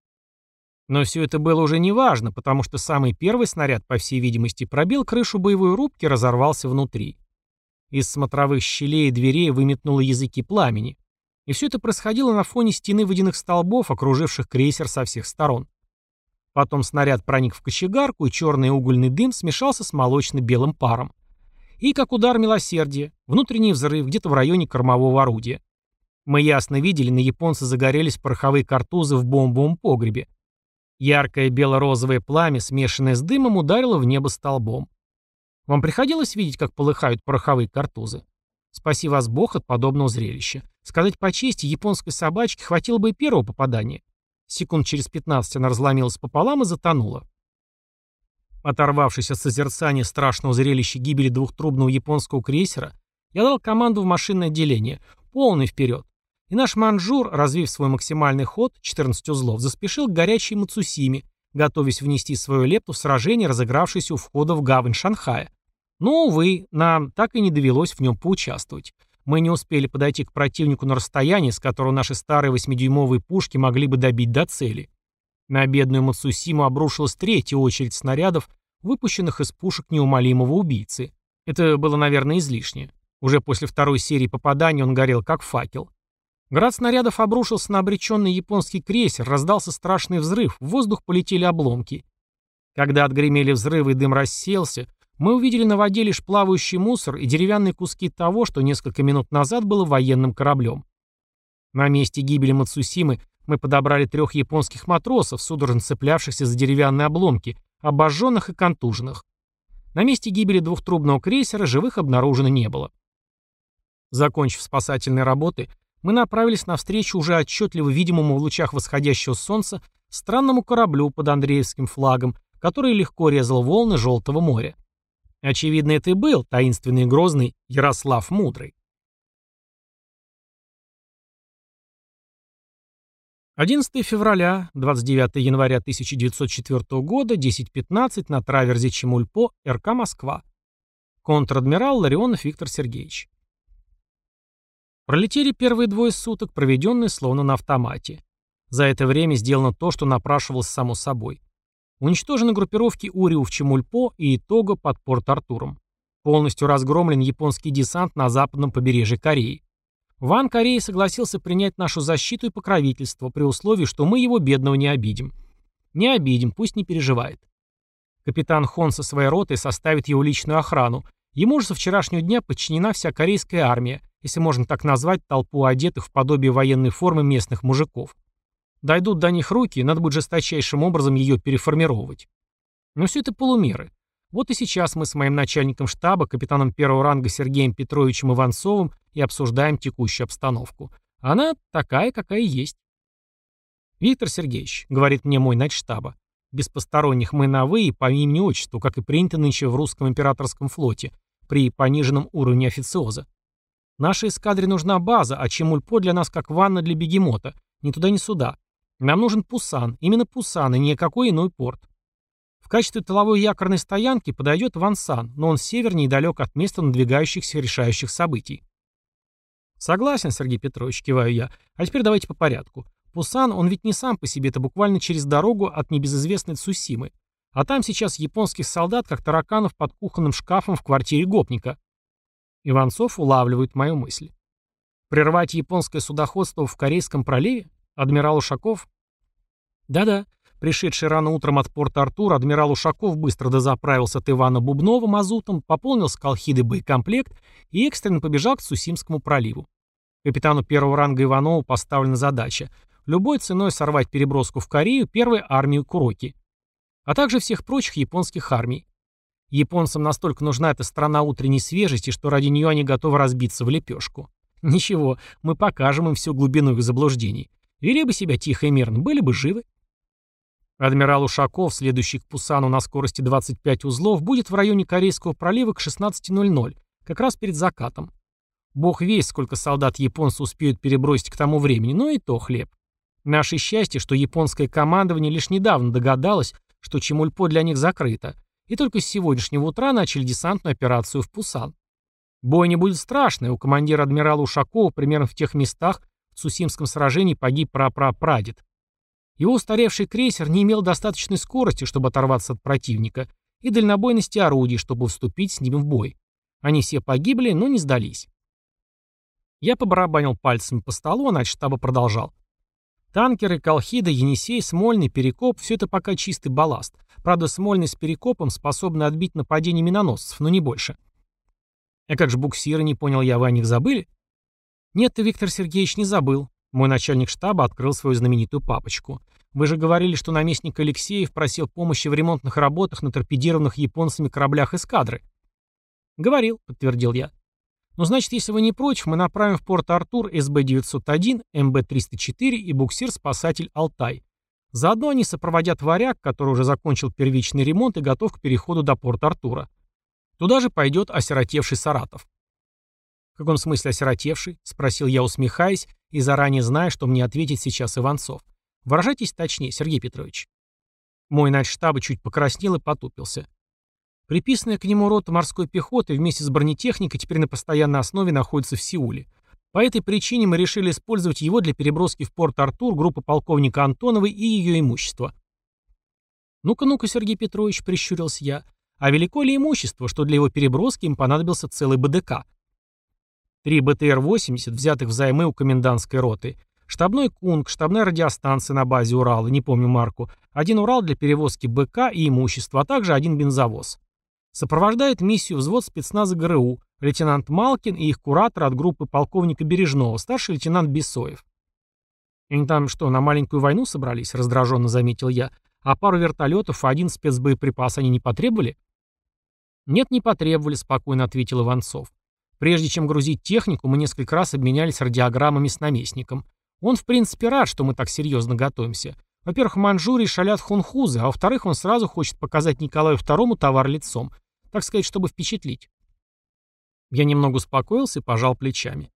Но все это было уже неважно, потому что самый первый снаряд, по всей видимости, пробил крышу боевой рубки и разорвался внутри. Из смотровых щелей и дверей выметнуло языки пламени. И все это происходило на фоне стены водяных столбов, окруживших крейсер со всех сторон. Потом снаряд проник в кочегарку, и черный угольный дым смешался с молочно-белым паром. И, как удар милосердия, внутренний взрыв где-то в районе кормового орудия. Мы ясно видели, на японца загорелись пороховые картузы в бомбовом погребе. Яркое бело-розовое пламя, смешанное с дымом, ударило в небо столбом. Вам приходилось видеть, как полыхают пороховые картузы? Спаси вас Бог от подобного зрелища. Сказать по чести, японской собачке хватило бы и первого попадания. Секунд через 15 она разломилась пополам и затонула. Оторвавшись от созерцания страшного зрелища гибели двухтрубного японского крейсера, я дал команду в машинное отделение, полный вперед. И наш манжур, развив свой максимальный ход, 14 узлов, заспешил к горячей Мацусиме, готовясь внести свою лепту в сражение, разыгравшееся у входа в гавань Шанхая. Но, увы, нам так и не довелось в нем поучаствовать. Мы не успели подойти к противнику на расстояние, с которого наши старые восьмидюймовые пушки могли бы добить до цели. На бедную Мацусиму обрушилась третья очередь снарядов, выпущенных из пушек неумолимого убийцы. Это было, наверное, излишне. Уже после второй серии попаданий он горел как факел. Град снарядов обрушился на обреченный японский крейсер, раздался страшный взрыв, в воздух полетели обломки. Когда отгремели взрывы и дым рассеялся, мы увидели на воде лишь плавающий мусор и деревянные куски того, что несколько минут назад было военным кораблем. На месте гибели Мацусимы мы подобрали трех японских матросов, судорожно цеплявшихся за деревянные обломки, обожженных и контуженных. На месте гибели двухтрубного крейсера живых обнаружено не было. Закончив спасательные работы, мы направились навстречу уже отчетливо видимому в лучах восходящего солнца странному кораблю под Андреевским флагом, который легко резал волны Желтого моря. Очевидно, это и был таинственный и грозный Ярослав Мудрый. 11 февраля, 29 января 1904 года, 10.15 на траверзе Чемульпо, РК Москва. Контр-адмирал Ларионов Виктор Сергеевич. Пролетели первые двое суток, проведенные словно на автомате. За это время сделано то, что напрашивалось само собой. Уничтожены группировки в Чемульпо и Итого под Порт-Артуром. Полностью разгромлен японский десант на западном побережье Кореи. Ван Кореи согласился принять нашу защиту и покровительство при условии, что мы его бедного не обидим. Не обидим, пусть не переживает. Капитан Хон со своей ротой составит его личную охрану. Ему же со вчерашнего дня подчинена вся корейская армия, если можно так назвать толпу одетых в подобие военной формы местных мужиков. Дойдут до них руки, надо будет жесточайшим образом ее переформировать. Но все это полумеры. Вот и сейчас мы с моим начальником штаба, капитаном первого ранга Сергеем Петровичем Иванцовым, и обсуждаем текущую обстановку. Она такая, какая есть. «Виктор Сергеевич», — говорит мне мой начштаба, без посторонних мы на «вы» и по имени-отчеству, как и принято нынче в русском императорском флоте, при пониженном уровне официоза. Нашей эскадре нужна база, а Чемульпо для нас как ванна для бегемота. Ни туда, ни сюда. Нам нужен Пусан, именно Пусан, и никакой иной порт. В качестве тыловой якорной стоянки подойдет Вансан, но он севернее и далек от места надвигающихся решающих событий. Согласен, Сергей Петрович, киваю я. А теперь давайте по порядку. Пусан, он ведь не сам по себе, это буквально через дорогу от небезызвестной Цусимы. А там сейчас японских солдат, как тараканов под кухонным шкафом в квартире гопника. Иванцов улавливает мою мысль. Прервать японское судоходство в Корейском проливе? Адмирал Ушаков? Да-да. Пришедший рано утром от порта Артур, адмирал Ушаков быстро дозаправился от Ивана Бубнова мазутом, пополнил с Колхиды боекомплект и экстренно побежал к Сусимскому проливу. Капитану первого ранга Иванову поставлена задача любой ценой сорвать переброску в Корею первой армии Куроки, а также всех прочих японских армий. Японцам настолько нужна эта страна утренней свежести, что ради нее они готовы разбиться в лепешку. Ничего, мы покажем им всю глубину их заблуждений. Вели бы себя тихо и мирно, были бы живы. Адмирал Ушаков, следующий к Пусану на скорости 25 узлов, будет в районе Корейского пролива к 16.00, как раз перед закатом. Бог весь, сколько солдат японцы успеют перебросить к тому времени, но и то хлеб. Наше счастье, что японское командование лишь недавно догадалось, что Чемульпо для них закрыто, и только с сегодняшнего утра начали десантную операцию в Пусан. Бой не будет страшный, у командира адмирала Ушакова примерно в тех местах в Сусимском сражении погиб прапрапрадед. Его устаревший крейсер не имел достаточной скорости, чтобы оторваться от противника, и дальнобойности орудий, чтобы вступить с ним в бой. Они все погибли, но не сдались. Я побарабанил пальцами по столу, а штаба продолжал. Танкеры, Колхида, Енисей, Смольный, Перекоп – все это пока чистый балласт. Правда, Смольный с Перекопом способны отбить нападение миноносцев, но не больше. А как же буксиры, не понял я, вы о них забыли? Нет, ты, Виктор Сергеевич, не забыл. Мой начальник штаба открыл свою знаменитую папочку. Вы же говорили, что наместник Алексеев просил помощи в ремонтных работах на торпедированных японцами кораблях эскадры. Говорил, подтвердил я. Ну, значит, если вы не против, мы направим в порт Артур СБ-901, МБ-304 и буксир-спасатель «Алтай». Заодно они сопроводят «Варяг», который уже закончил первичный ремонт и готов к переходу до порта Артура. Туда же пойдет осиротевший Саратов. «В каком смысле осиротевший?» — спросил я, усмехаясь, и заранее зная, что мне ответит сейчас Иванцов. «Выражайтесь точнее, Сергей Петрович». Мой начштаба чуть покраснел и потупился. Приписанная к нему рота морской пехоты вместе с бронетехникой теперь на постоянной основе находится в Сеуле. По этой причине мы решили использовать его для переброски в порт Артур группы полковника Антоновой и ее имущества. «Ну-ка, ну-ка, Сергей Петрович», — прищурился я, «а велико ли имущество, что для его переброски им понадобился целый БДК?» Три БТР-80, взятых взаймы у комендантской роты, штабной КУНГ, штабная радиостанция на базе Урала, не помню марку, один Урал для перевозки БК и имущества, а также один бензовоз. Сопровождает миссию взвод спецназа ГРУ, лейтенант Малкин и их куратор от группы полковника Бережного, старший лейтенант Бесоев. «Они там что, на маленькую войну собрались?» — раздраженно заметил я. «А пару вертолетов и один спецбоеприпас они не потребовали?» «Нет, не потребовали», — спокойно ответил Иванцов. «Прежде чем грузить технику, мы несколько раз обменялись радиограммами с наместником. Он, в принципе, рад, что мы так серьезно готовимся. Во-первых, в Манчжурии шалят хунхузы, а во-вторых, он сразу хочет показать Николаю II товар лицом. Так сказать, чтобы впечатлить». Я немного успокоился и пожал плечами.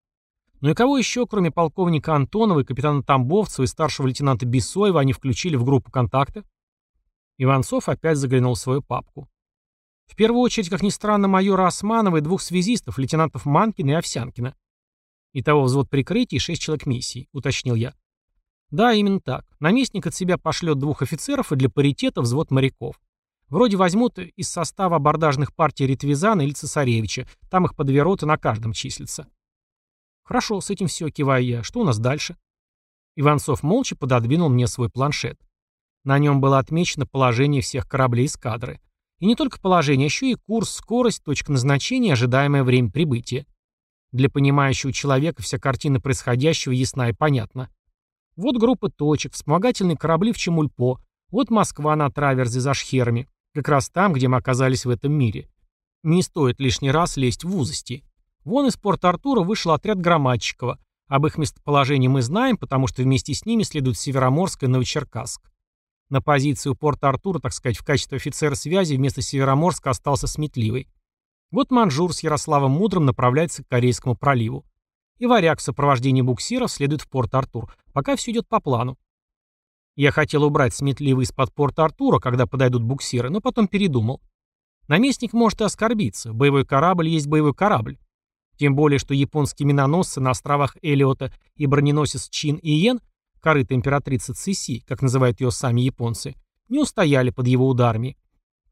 Ну и кого еще, кроме полковника Антонова и капитана Тамбовцева и старшего лейтенанта Бессоева, они включили в группу контакта? Иванцов опять заглянул в свою папку. В первую очередь, как ни странно, майора Османова и двух связистов, лейтенантов Манкина и Овсянкина. Итого взвод прикрытия и шесть человек миссии, уточнил я. Да, именно так. Наместник от себя пошлет двух офицеров и для паритета взвод моряков. Вроде возьмут из состава абордажных партий Ритвизана или Цесаревича, там их по две роты на каждом числится. «Хорошо, с этим все», — киваю я. «Что у нас дальше?» Иванцов молча пододвинул мне свой планшет. На нем было отмечено положение всех кораблей эскадры. И не только положение, еще и курс, скорость, точка назначения ожидаемое время прибытия. Для понимающего человека вся картина происходящего ясна и понятна. Вот группа точек, вспомогательные корабли в Чемульпо, вот Москва на траверзе за шхерами, как раз там, где мы оказались в этом мире. Не стоит лишний раз лезть в узости. Вон из Порт-Артура вышел отряд Громадчикова. Об их местоположении мы знаем, потому что вместе с ними следует Североморск и Новочеркасск. На позицию Порт-Артура, так сказать, в качестве офицера связи вместо Североморска остался Сметливый. Вот Манжур с Ярославом Мудрым направляется к Корейскому проливу. И варяг в сопровождении буксиров следует в Порт-Артур. Пока все идет по плану. Я хотел убрать Сметливый из-под Порт-Артура, когда подойдут буксиры, но потом передумал. Наместник может и оскорбиться. Боевой корабль есть боевой корабль. Тем более, что японские миноносцы на островах Элиота и броненосец Чин и Йен, корыто императрицы Циси, как называют ее сами японцы, не устояли под его ударами.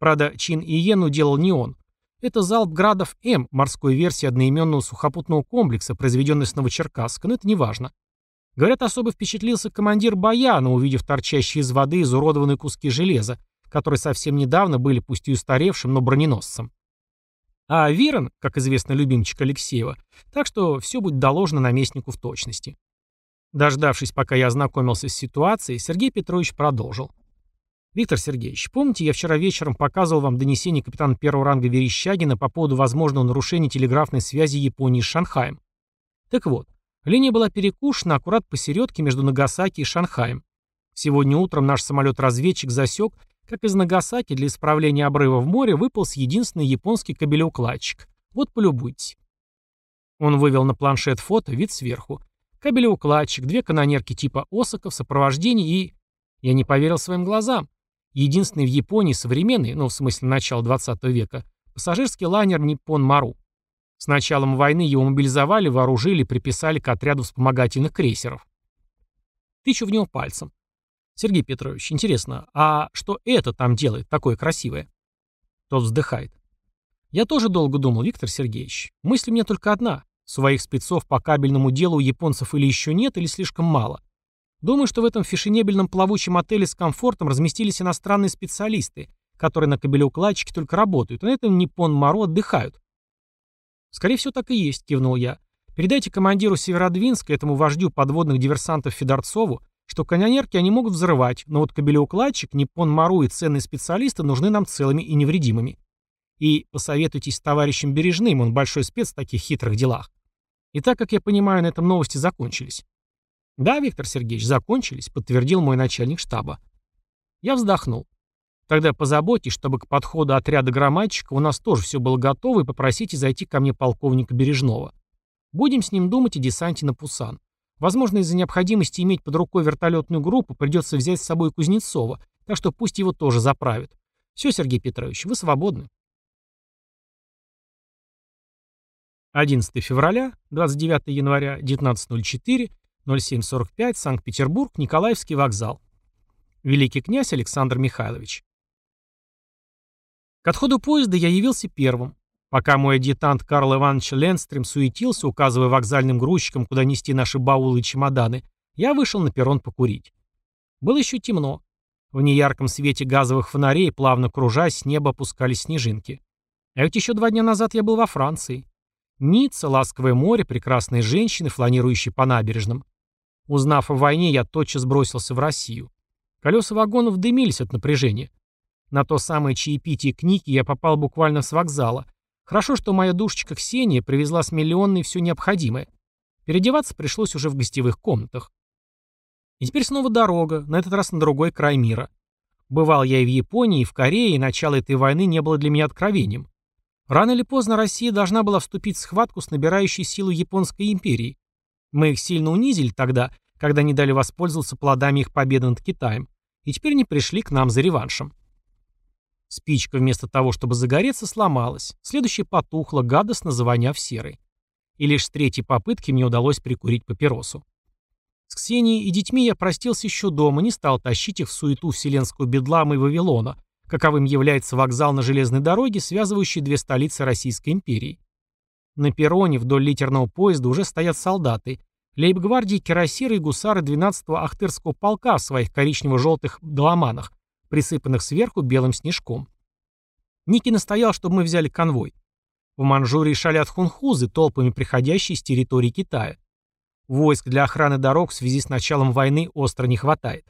Правда, Чин и Йен уделал не он. Это залп градов М, морской версии одноименного сухопутного комплекса, произведенный с Новочеркасска, но это не важно. Говорят, особо впечатлился командир Баяна, увидев торчащие из воды изуродованные куски железа, которые совсем недавно были пусть и устаревшим, но броненосцем. А Вирон, как известно, любимчик Алексеева, так что все будет доложено наместнику в точности. Дождавшись, пока я ознакомился с ситуацией, Сергей Петрович продолжил. «Виктор Сергеевич, помните, я вчера вечером показывал вам донесение капитана первого ранга Верещагина по поводу возможного нарушения телеграфной связи Японии с Шанхаем? Так вот, линия была перекушена аккурат посередке между Нагасаки и Шанхаем. Сегодня утром наш самолет-разведчик засек, как из Нагасаки для исправления обрыва в море выполз единственный японский кабелеукладчик. Вот полюбуйтесь. Он вывел на планшет фото, вид сверху. Кабелеукладчик, две канонерки типа Осака в сопровождении и... Я не поверил своим глазам. Единственный в Японии современный, ну в смысле начала 20 века, пассажирский лайнер Ниппон Мару. С началом войны его мобилизовали, вооружили приписали к отряду вспомогательных крейсеров. Тычу в него пальцем. Сергей Петрович, интересно, а что это там делает такое красивое? Тот вздыхает. Я тоже долго думал, Виктор Сергеевич. Мысль у меня только одна. Своих спецов по кабельному делу у японцев или еще нет, или слишком мало. Думаю, что в этом фешенебельном плавучем отеле с комфортом разместились иностранные специалисты, которые на кабелеукладчике только работают, а на этом Ниппон Маро отдыхают. Скорее всего, так и есть, кивнул я. Передайте командиру Северодвинска, этому вождю подводных диверсантов Федорцову, что канонерки они могут взрывать, но вот кабелеукладчик, Ниппон Мару и ценные специалисты нужны нам целыми и невредимыми. И посоветуйтесь с товарищем Бережным, он большой спец в таких хитрых делах. И так, как я понимаю, на этом новости закончились. Да, Виктор Сергеевич, закончились, подтвердил мой начальник штаба. Я вздохнул. Тогда позаботьтесь, чтобы к подходу отряда громадчика у нас тоже все было готово и попросите зайти ко мне полковника Бережного. Будем с ним думать о десанте на Пусан. Возможно, из-за необходимости иметь под рукой вертолетную группу придется взять с собой Кузнецова, так что пусть его тоже заправят. Все, Сергей Петрович, вы свободны. 11 февраля, 29 января, 19.04, 07.45, Санкт-Петербург, Николаевский вокзал. Великий князь Александр Михайлович. К отходу поезда я явился первым. Пока мой адъютант Карл Иванович Ленстрем суетился, указывая вокзальным грузчикам, куда нести наши баулы и чемоданы, я вышел на перрон покурить. Было еще темно. В неярком свете газовых фонарей, плавно кружась, с неба опускались снежинки. А ведь еще два дня назад я был во Франции. Ницца, ласковое море, прекрасные женщины, фланирующие по набережным. Узнав о войне, я тотчас бросился в Россию. Колеса вагонов дымились от напряжения. На то самое чаепитие книги я попал буквально с вокзала, Хорошо, что моя душечка Ксения привезла с миллионной все необходимое. Переодеваться пришлось уже в гостевых комнатах. И теперь снова дорога, на этот раз на другой край мира. Бывал я и в Японии, и в Корее, и начало этой войны не было для меня откровением. Рано или поздно Россия должна была вступить в схватку с набирающей силу Японской империи. Мы их сильно унизили тогда, когда не дали воспользоваться плодами их победы над Китаем, и теперь не пришли к нам за реваншем. Спичка вместо того, чтобы загореться, сломалась. Следующая потухла, гадостно завоняв серой. И лишь с третьей попытки мне удалось прикурить папиросу. С Ксенией и детьми я простился еще дома, не стал тащить их в суету вселенскую бедлама и Вавилона, каковым является вокзал на железной дороге, связывающий две столицы Российской империи. На перроне вдоль литерного поезда уже стоят солдаты, лейб-гвардии, кирасиры и гусары 12-го Ахтырского полка в своих коричнево-желтых доломанах, присыпанных сверху белым снежком. Ники настоял, чтобы мы взяли конвой. В Манчжурии шалят хунхузы, толпами приходящие с территории Китая. Войск для охраны дорог в связи с началом войны остро не хватает.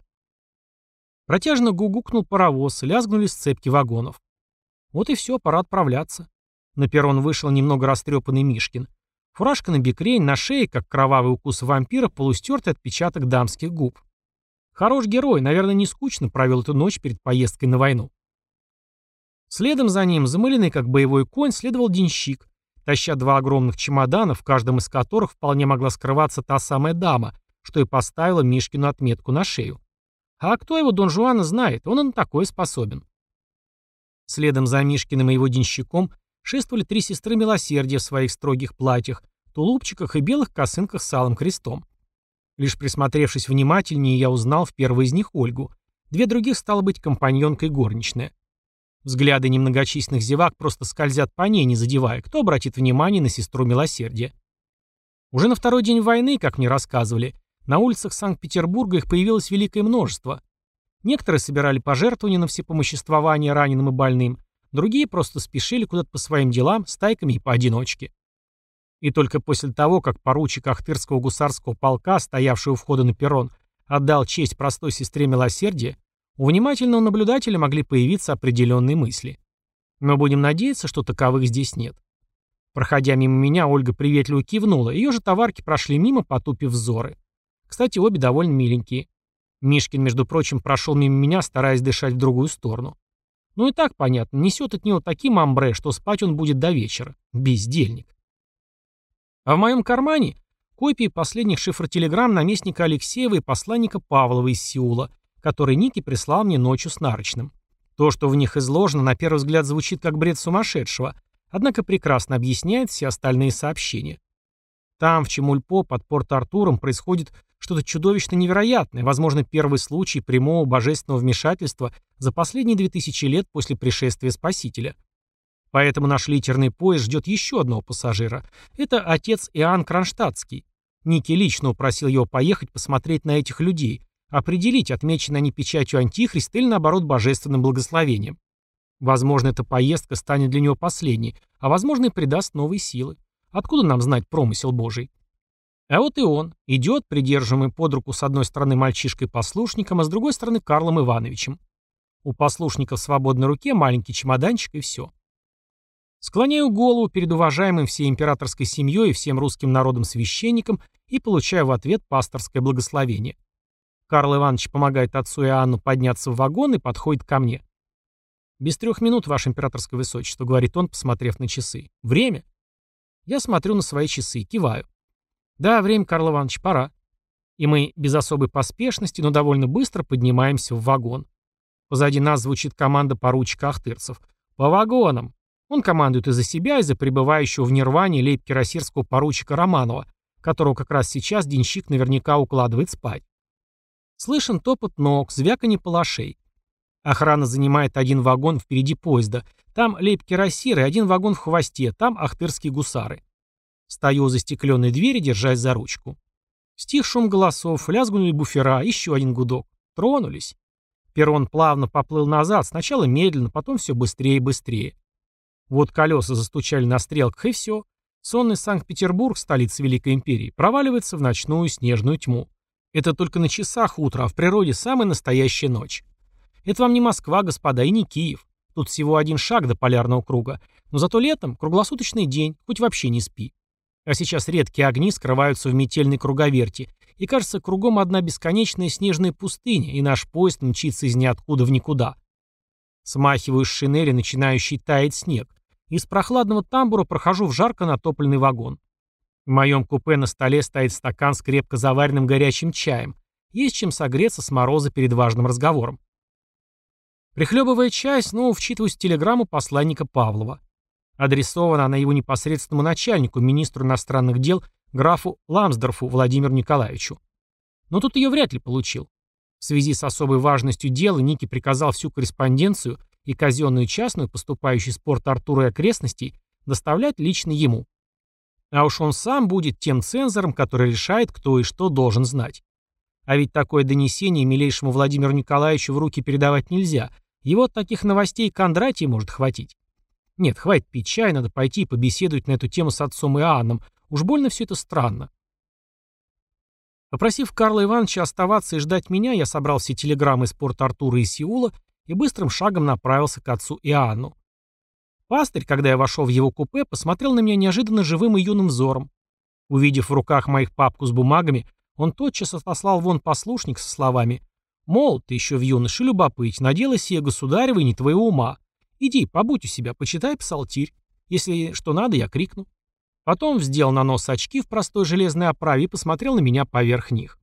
Протяжно гугукнул паровоз, лязгнули сцепки вагонов. Вот и все, пора отправляться. На перрон вышел немного растрепанный Мишкин. Фуражка на бекрень, на шее, как кровавый укус вампира, полустертый отпечаток дамских губ. Хорош герой, наверное, не скучно провел эту ночь перед поездкой на войну. Следом за ним, замыленный как боевой конь, следовал денщик, таща два огромных чемодана, в каждом из которых вполне могла скрываться та самая дама, что и поставила Мишкину отметку на шею. А кто его Дон Жуана знает, он и на такое способен. Следом за Мишкиным и его денщиком шествовали три сестры милосердия в своих строгих платьях, тулупчиках и белых косынках с алым крестом. Лишь присмотревшись внимательнее, я узнал в первой из них Ольгу. Две других стало быть компаньонкой горничная. Взгляды немногочисленных зевак просто скользят по ней, не задевая, кто обратит внимание на сестру милосердия. Уже на второй день войны, как мне рассказывали, на улицах Санкт-Петербурга их появилось великое множество. Некоторые собирали пожертвования на всепомоществование раненым и больным, другие просто спешили куда-то по своим делам, стайками и поодиночке. И только после того, как поручик Ахтырского гусарского полка, стоявший у входа на перрон, отдал честь простой сестре милосердия, у внимательного наблюдателя могли появиться определенные мысли. Но будем надеяться, что таковых здесь нет. Проходя мимо меня, Ольга приветливо кивнула, ее же товарки прошли мимо, потупив взоры. Кстати, обе довольно миленькие. Мишкин, между прочим, прошел мимо меня, стараясь дышать в другую сторону. Ну и так понятно, несет от него таким амбре, что спать он будет до вечера. Бездельник. А в моем кармане копии последних шифротелеграмм наместника Алексеева и посланника Павлова из Сеула, который Ники прислал мне ночью с нарочным. То, что в них изложено, на первый взгляд звучит как бред сумасшедшего, однако прекрасно объясняет все остальные сообщения. Там, в Чемульпо, под Порт-Артуром, происходит что-то чудовищно невероятное, возможно, первый случай прямого божественного вмешательства за последние 2000 лет после пришествия Спасителя – Поэтому наш литерный поезд ждет еще одного пассажира. Это отец Иоанн Кронштадтский. Ники лично упросил его поехать посмотреть на этих людей, определить, отмечены они печатью Антихриста или, наоборот, божественным благословением. Возможно, эта поездка станет для него последней, а возможно и придаст новые силы. Откуда нам знать промысел Божий? А вот и он, идет, придерживаемый под руку с одной стороны мальчишкой-послушником, а с другой стороны Карлом Ивановичем. У послушника в свободной руке маленький чемоданчик и все. Склоняю голову перед уважаемым всей императорской семьей и всем русским народом священником и получаю в ответ пасторское благословение. Карл Иванович помогает отцу Иоанну подняться в вагон и подходит ко мне. «Без трех минут, ваше императорское высочество», — говорит он, посмотрев на часы. «Время?» Я смотрю на свои часы, киваю. «Да, время, Карл Иванович, пора». И мы без особой поспешности, но довольно быстро поднимаемся в вагон. Позади нас звучит команда поручика Ахтырцев. «По вагонам!» Он командует и за себя, и за пребывающего в нирване лейб-кирасирского поручика Романова, которого как раз сейчас денщик наверняка укладывает спать. Слышен топот ног, звяканье палашей. Охрана занимает один вагон впереди поезда. Там лейб-кирасиры, один вагон в хвосте, там ахтырские гусары. Стою за стекленной двери, держась за ручку. Стих шум голосов, лязгнули буфера, еще один гудок. Тронулись. Перрон плавно поплыл назад, сначала медленно, потом все быстрее и быстрее. Вот колеса застучали на стрелках, и все. Сонный Санкт-Петербург, столица Великой Империи, проваливается в ночную снежную тьму. Это только на часах утра, а в природе самая настоящая ночь. Это вам не Москва, господа, и не Киев. Тут всего один шаг до полярного круга. Но зато летом круглосуточный день, хоть вообще не спи. А сейчас редкие огни скрываются в метельной круговерти, и кажется, кругом одна бесконечная снежная пустыня, и наш поезд мчится из ниоткуда в никуда. Смахиваю с шинели начинающий таять снег. Из прохладного тамбура прохожу в жарко натопленный вагон. В моем купе на столе стоит стакан с крепко заваренным горячим чаем. Есть чем согреться с мороза перед важным разговором. Прихлебывая чай, снова вчитываюсь в телеграмму посланника Павлова. Адресована она его непосредственному начальнику, министру иностранных дел, графу Ламсдорфу Владимиру Николаевичу. Но тут ее вряд ли получил. В связи с особой важностью дела Ники приказал всю корреспонденцию и казенную частную, поступающую с порта Артура и окрестностей, доставлять лично ему. А уж он сам будет тем цензором, который решает, кто и что должен знать. А ведь такое донесение милейшему Владимиру Николаевичу в руки передавать нельзя. Его от таких новостей Кондратий может хватить. Нет, хватит пить чай, надо пойти и побеседовать на эту тему с отцом Иоанном. Уж больно все это странно. Попросив Карла Ивановича оставаться и ждать меня, я собрал все телеграммы из порта Артура и Сеула и быстрым шагом направился к отцу Иоанну. Пастырь, когда я вошел в его купе, посмотрел на меня неожиданно живым и юным взором. Увидев в руках моих папку с бумагами, он тотчас отослал вон послушник со словами «Мол, ты еще в юноше любопытен, а дело сие государева и не твоего ума. Иди, побудь у себя, почитай псалтирь. Если что надо, я крикну». Потом вздел на нос очки в простой железной оправе и посмотрел на меня поверх них.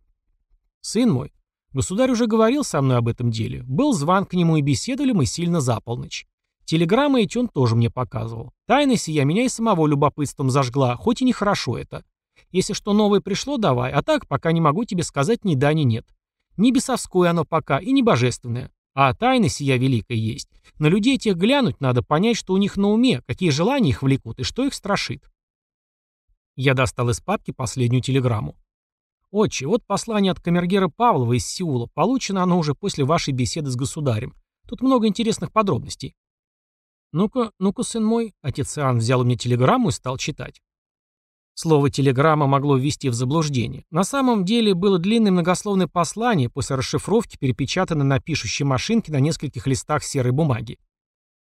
«Сын мой, государь уже говорил со мной об этом деле. Был зван к нему и беседовали мы сильно за полночь. Телеграммы эти он тоже мне показывал. Тайна сия меня и самого любопытством зажгла, хоть и нехорошо это. Если что новое пришло, давай, а так пока не могу тебе сказать ни да, ни нет. Не бесовское оно пока и не божественное. А тайна сия великая есть. На людей этих глянуть надо, понять, что у них на уме, какие желания их влекут и что их страшит. Я достал из папки последнюю телеграмму. «Отче, вот послание от камергера Павлова из Сеула. Получено оно уже после вашей беседы с государем. Тут много интересных подробностей». «Ну-ка, ну-ка, сын мой». Отец Иоанн взял у меня телеграмму и стал читать. Слово «телеграмма» могло ввести в заблуждение. На самом деле было длинное многословное послание, после расшифровки перепечатанное на пишущей машинке на нескольких листах серой бумаги.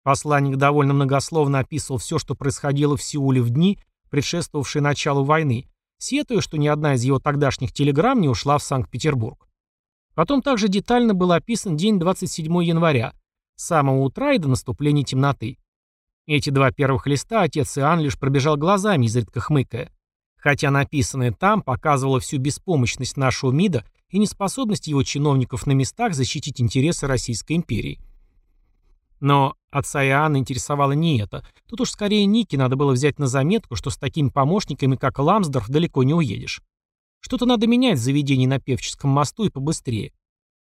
Посланник довольно многословно описывал все, что происходило в Сеуле в дни, предшествовавшие началу войны, сетуя, что ни одна из его тогдашних телеграмм не ушла в Санкт-Петербург. Потом также детально был описан день 27 января, с самого утра и до наступления темноты. Эти два первых листа отец Иоанн лишь пробежал глазами, изредка хмыкая. Хотя написанное там показывало всю беспомощность нашего МИДа и неспособность его чиновников на местах защитить интересы Российской империи. Но отца Иоанна интересовало не это. Тут уж скорее Ники надо было взять на заметку, что с такими помощниками, как Ламсдорф, далеко не уедешь. Что-то надо менять в заведении на Певческом мосту и побыстрее.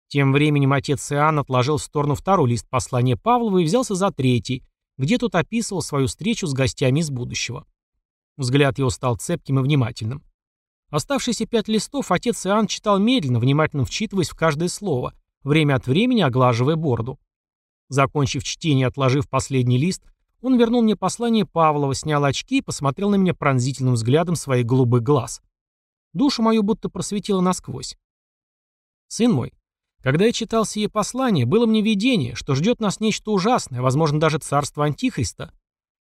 Тем временем отец Иоанн отложил в сторону второй лист послания Павлова и взялся за третий, где тот описывал свою встречу с гостями из будущего. Взгляд его стал цепким и внимательным. Оставшиеся пять листов отец Иоанн читал медленно, внимательно вчитываясь в каждое слово, время от времени оглаживая бороду. Закончив чтение и отложив последний лист, он вернул мне послание Павлова, снял очки и посмотрел на меня пронзительным взглядом своих голубых глаз. Душу мою будто просветило насквозь. «Сын мой, когда я читал сие послание, было мне видение, что ждет нас нечто ужасное, возможно, даже царство Антихриста.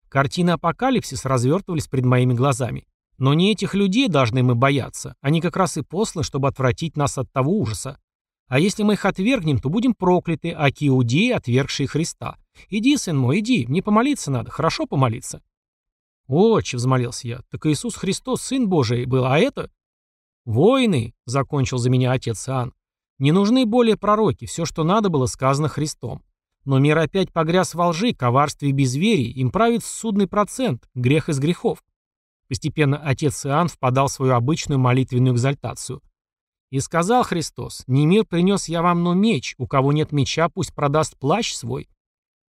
Картины апокалипсиса развертывались перед моими глазами. Но не этих людей должны мы бояться. Они как раз и посланы, чтобы отвратить нас от того ужаса. А если мы их отвергнем, то будем прокляты, а иудеи, отвергшие Христа. Иди, сын мой, иди, мне помолиться надо, хорошо помолиться. «Отче», — взмолился я, — «так Иисус Христос, Сын Божий, был, а это...» «Воины», — закончил за меня отец Иоанн, не нужны более пророки, все, что надо, было сказано Христом. Но мир опять погряз во лжи, коварстве и безверии, им правит судный процент, грех из грехов. Постепенно отец Иоанн впадал в свою обычную молитвенную экзальтацию. И сказал Христос, «Не мир принес я вам, но меч, у кого нет меча, пусть продаст плащ свой.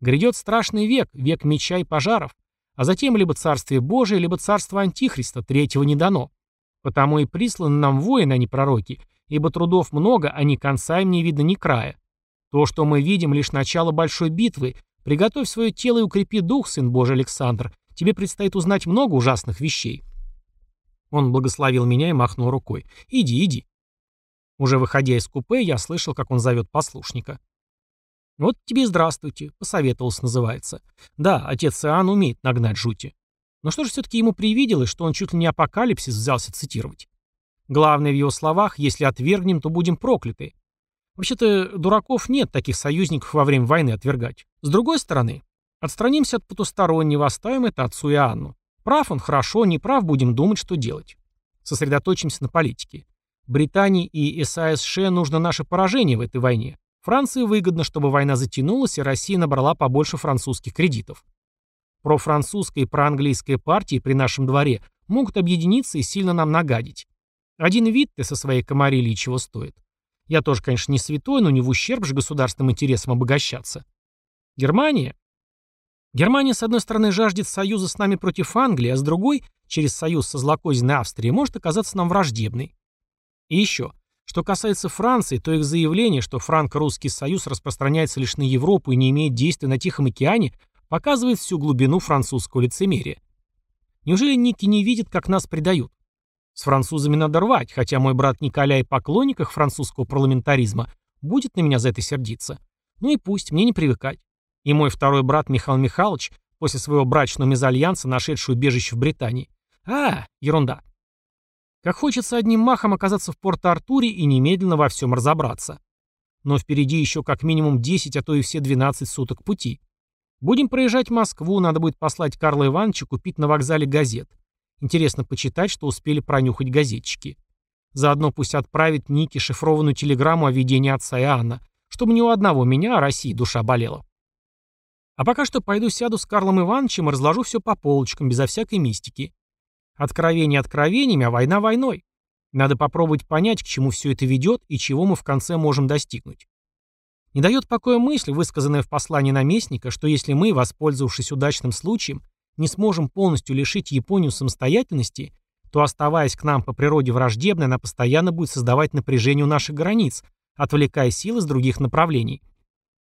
Грядет страшный век, век меча и пожаров, а затем либо царствие Божие, либо царство Антихриста, третьего не дано. Потому и присланы нам воины, а не пророки, ибо трудов много, а ни конца им не видно ни края. То, что мы видим, лишь начало большой битвы. Приготовь свое тело и укрепи дух, сын Божий Александр. Тебе предстоит узнать много ужасных вещей. Он благословил меня и махнул рукой. «Иди, иди». Уже выходя из купе, я слышал, как он зовет послушника. «Вот тебе здравствуйте», — посоветовался, называется. Да, отец Иоанн умеет нагнать жути. Но что же все-таки ему привиделось, что он чуть ли не апокалипсис взялся цитировать? Главное в его словах, если отвергнем, то будем прокляты. Вообще-то, дураков нет таких союзников во время войны отвергать. С другой стороны, отстранимся от потустороннего, оставим это отцу Иоанну. Прав он, хорошо, не прав, будем думать, что делать. Сосредоточимся на политике. Британии и САСШ нужно наше поражение в этой войне. Франции выгодно, чтобы война затянулась и Россия набрала побольше французских кредитов. Профранцузская и проанглийская партии при нашем дворе могут объединиться и сильно нам нагадить. Один вид ты со своей комарилией чего стоит. Я тоже, конечно, не святой, но не в ущерб же государственным интересам обогащаться. Германия? Германия, с одной стороны, жаждет союза с нами против Англии, а с другой, через союз со злокозненной Австрией, может оказаться нам враждебной. И еще. Что касается Франции, то их заявление, что франко-русский союз распространяется лишь на Европу и не имеет действия на Тихом океане, показывает всю глубину французского лицемерия. Неужели Ники не видит, как нас предают? С французами надо рвать, хотя мой брат Николя и поклонник их французского парламентаризма будет на меня за это сердиться. Ну и пусть, мне не привыкать. И мой второй брат Михаил Михайлович, после своего брачного мезальянса, нашедший убежище в Британии. А, ерунда. Как хочется одним махом оказаться в Порт-Артуре и немедленно во всем разобраться. Но впереди еще как минимум 10, а то и все 12 суток пути. Будем проезжать Москву, надо будет послать Карла Ивановича купить на вокзале газет. Интересно почитать, что успели пронюхать газетчики. Заодно пусть отправит Нике шифрованную телеграмму о видении отца Иоанна, чтобы ни у одного меня, о России, душа болела. А пока что пойду сяду с Карлом Ивановичем и разложу все по полочкам, безо всякой мистики. Откровение откровениями, а война войной. Надо попробовать понять, к чему все это ведет и чего мы в конце можем достигнуть. Не дает покоя мысль, высказанная в послании наместника, что если мы, воспользовавшись удачным случаем, не сможем полностью лишить Японию самостоятельности, то, оставаясь к нам по природе враждебной, она постоянно будет создавать напряжение у наших границ, отвлекая силы с других направлений.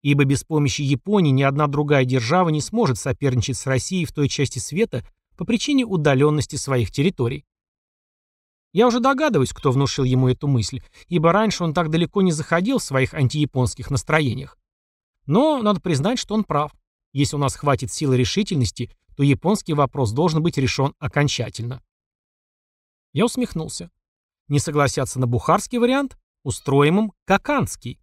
Ибо без помощи Японии ни одна другая держава не сможет соперничать с Россией в той части света, по причине удаленности своих территорий. Я уже догадываюсь, кто внушил ему эту мысль, ибо раньше он так далеко не заходил в своих антияпонских настроениях. Но надо признать, что он прав. Если у нас хватит силы решительности, то японский вопрос должен быть решен окончательно. Я усмехнулся. Не согласятся на бухарский вариант? Устроим им каканский.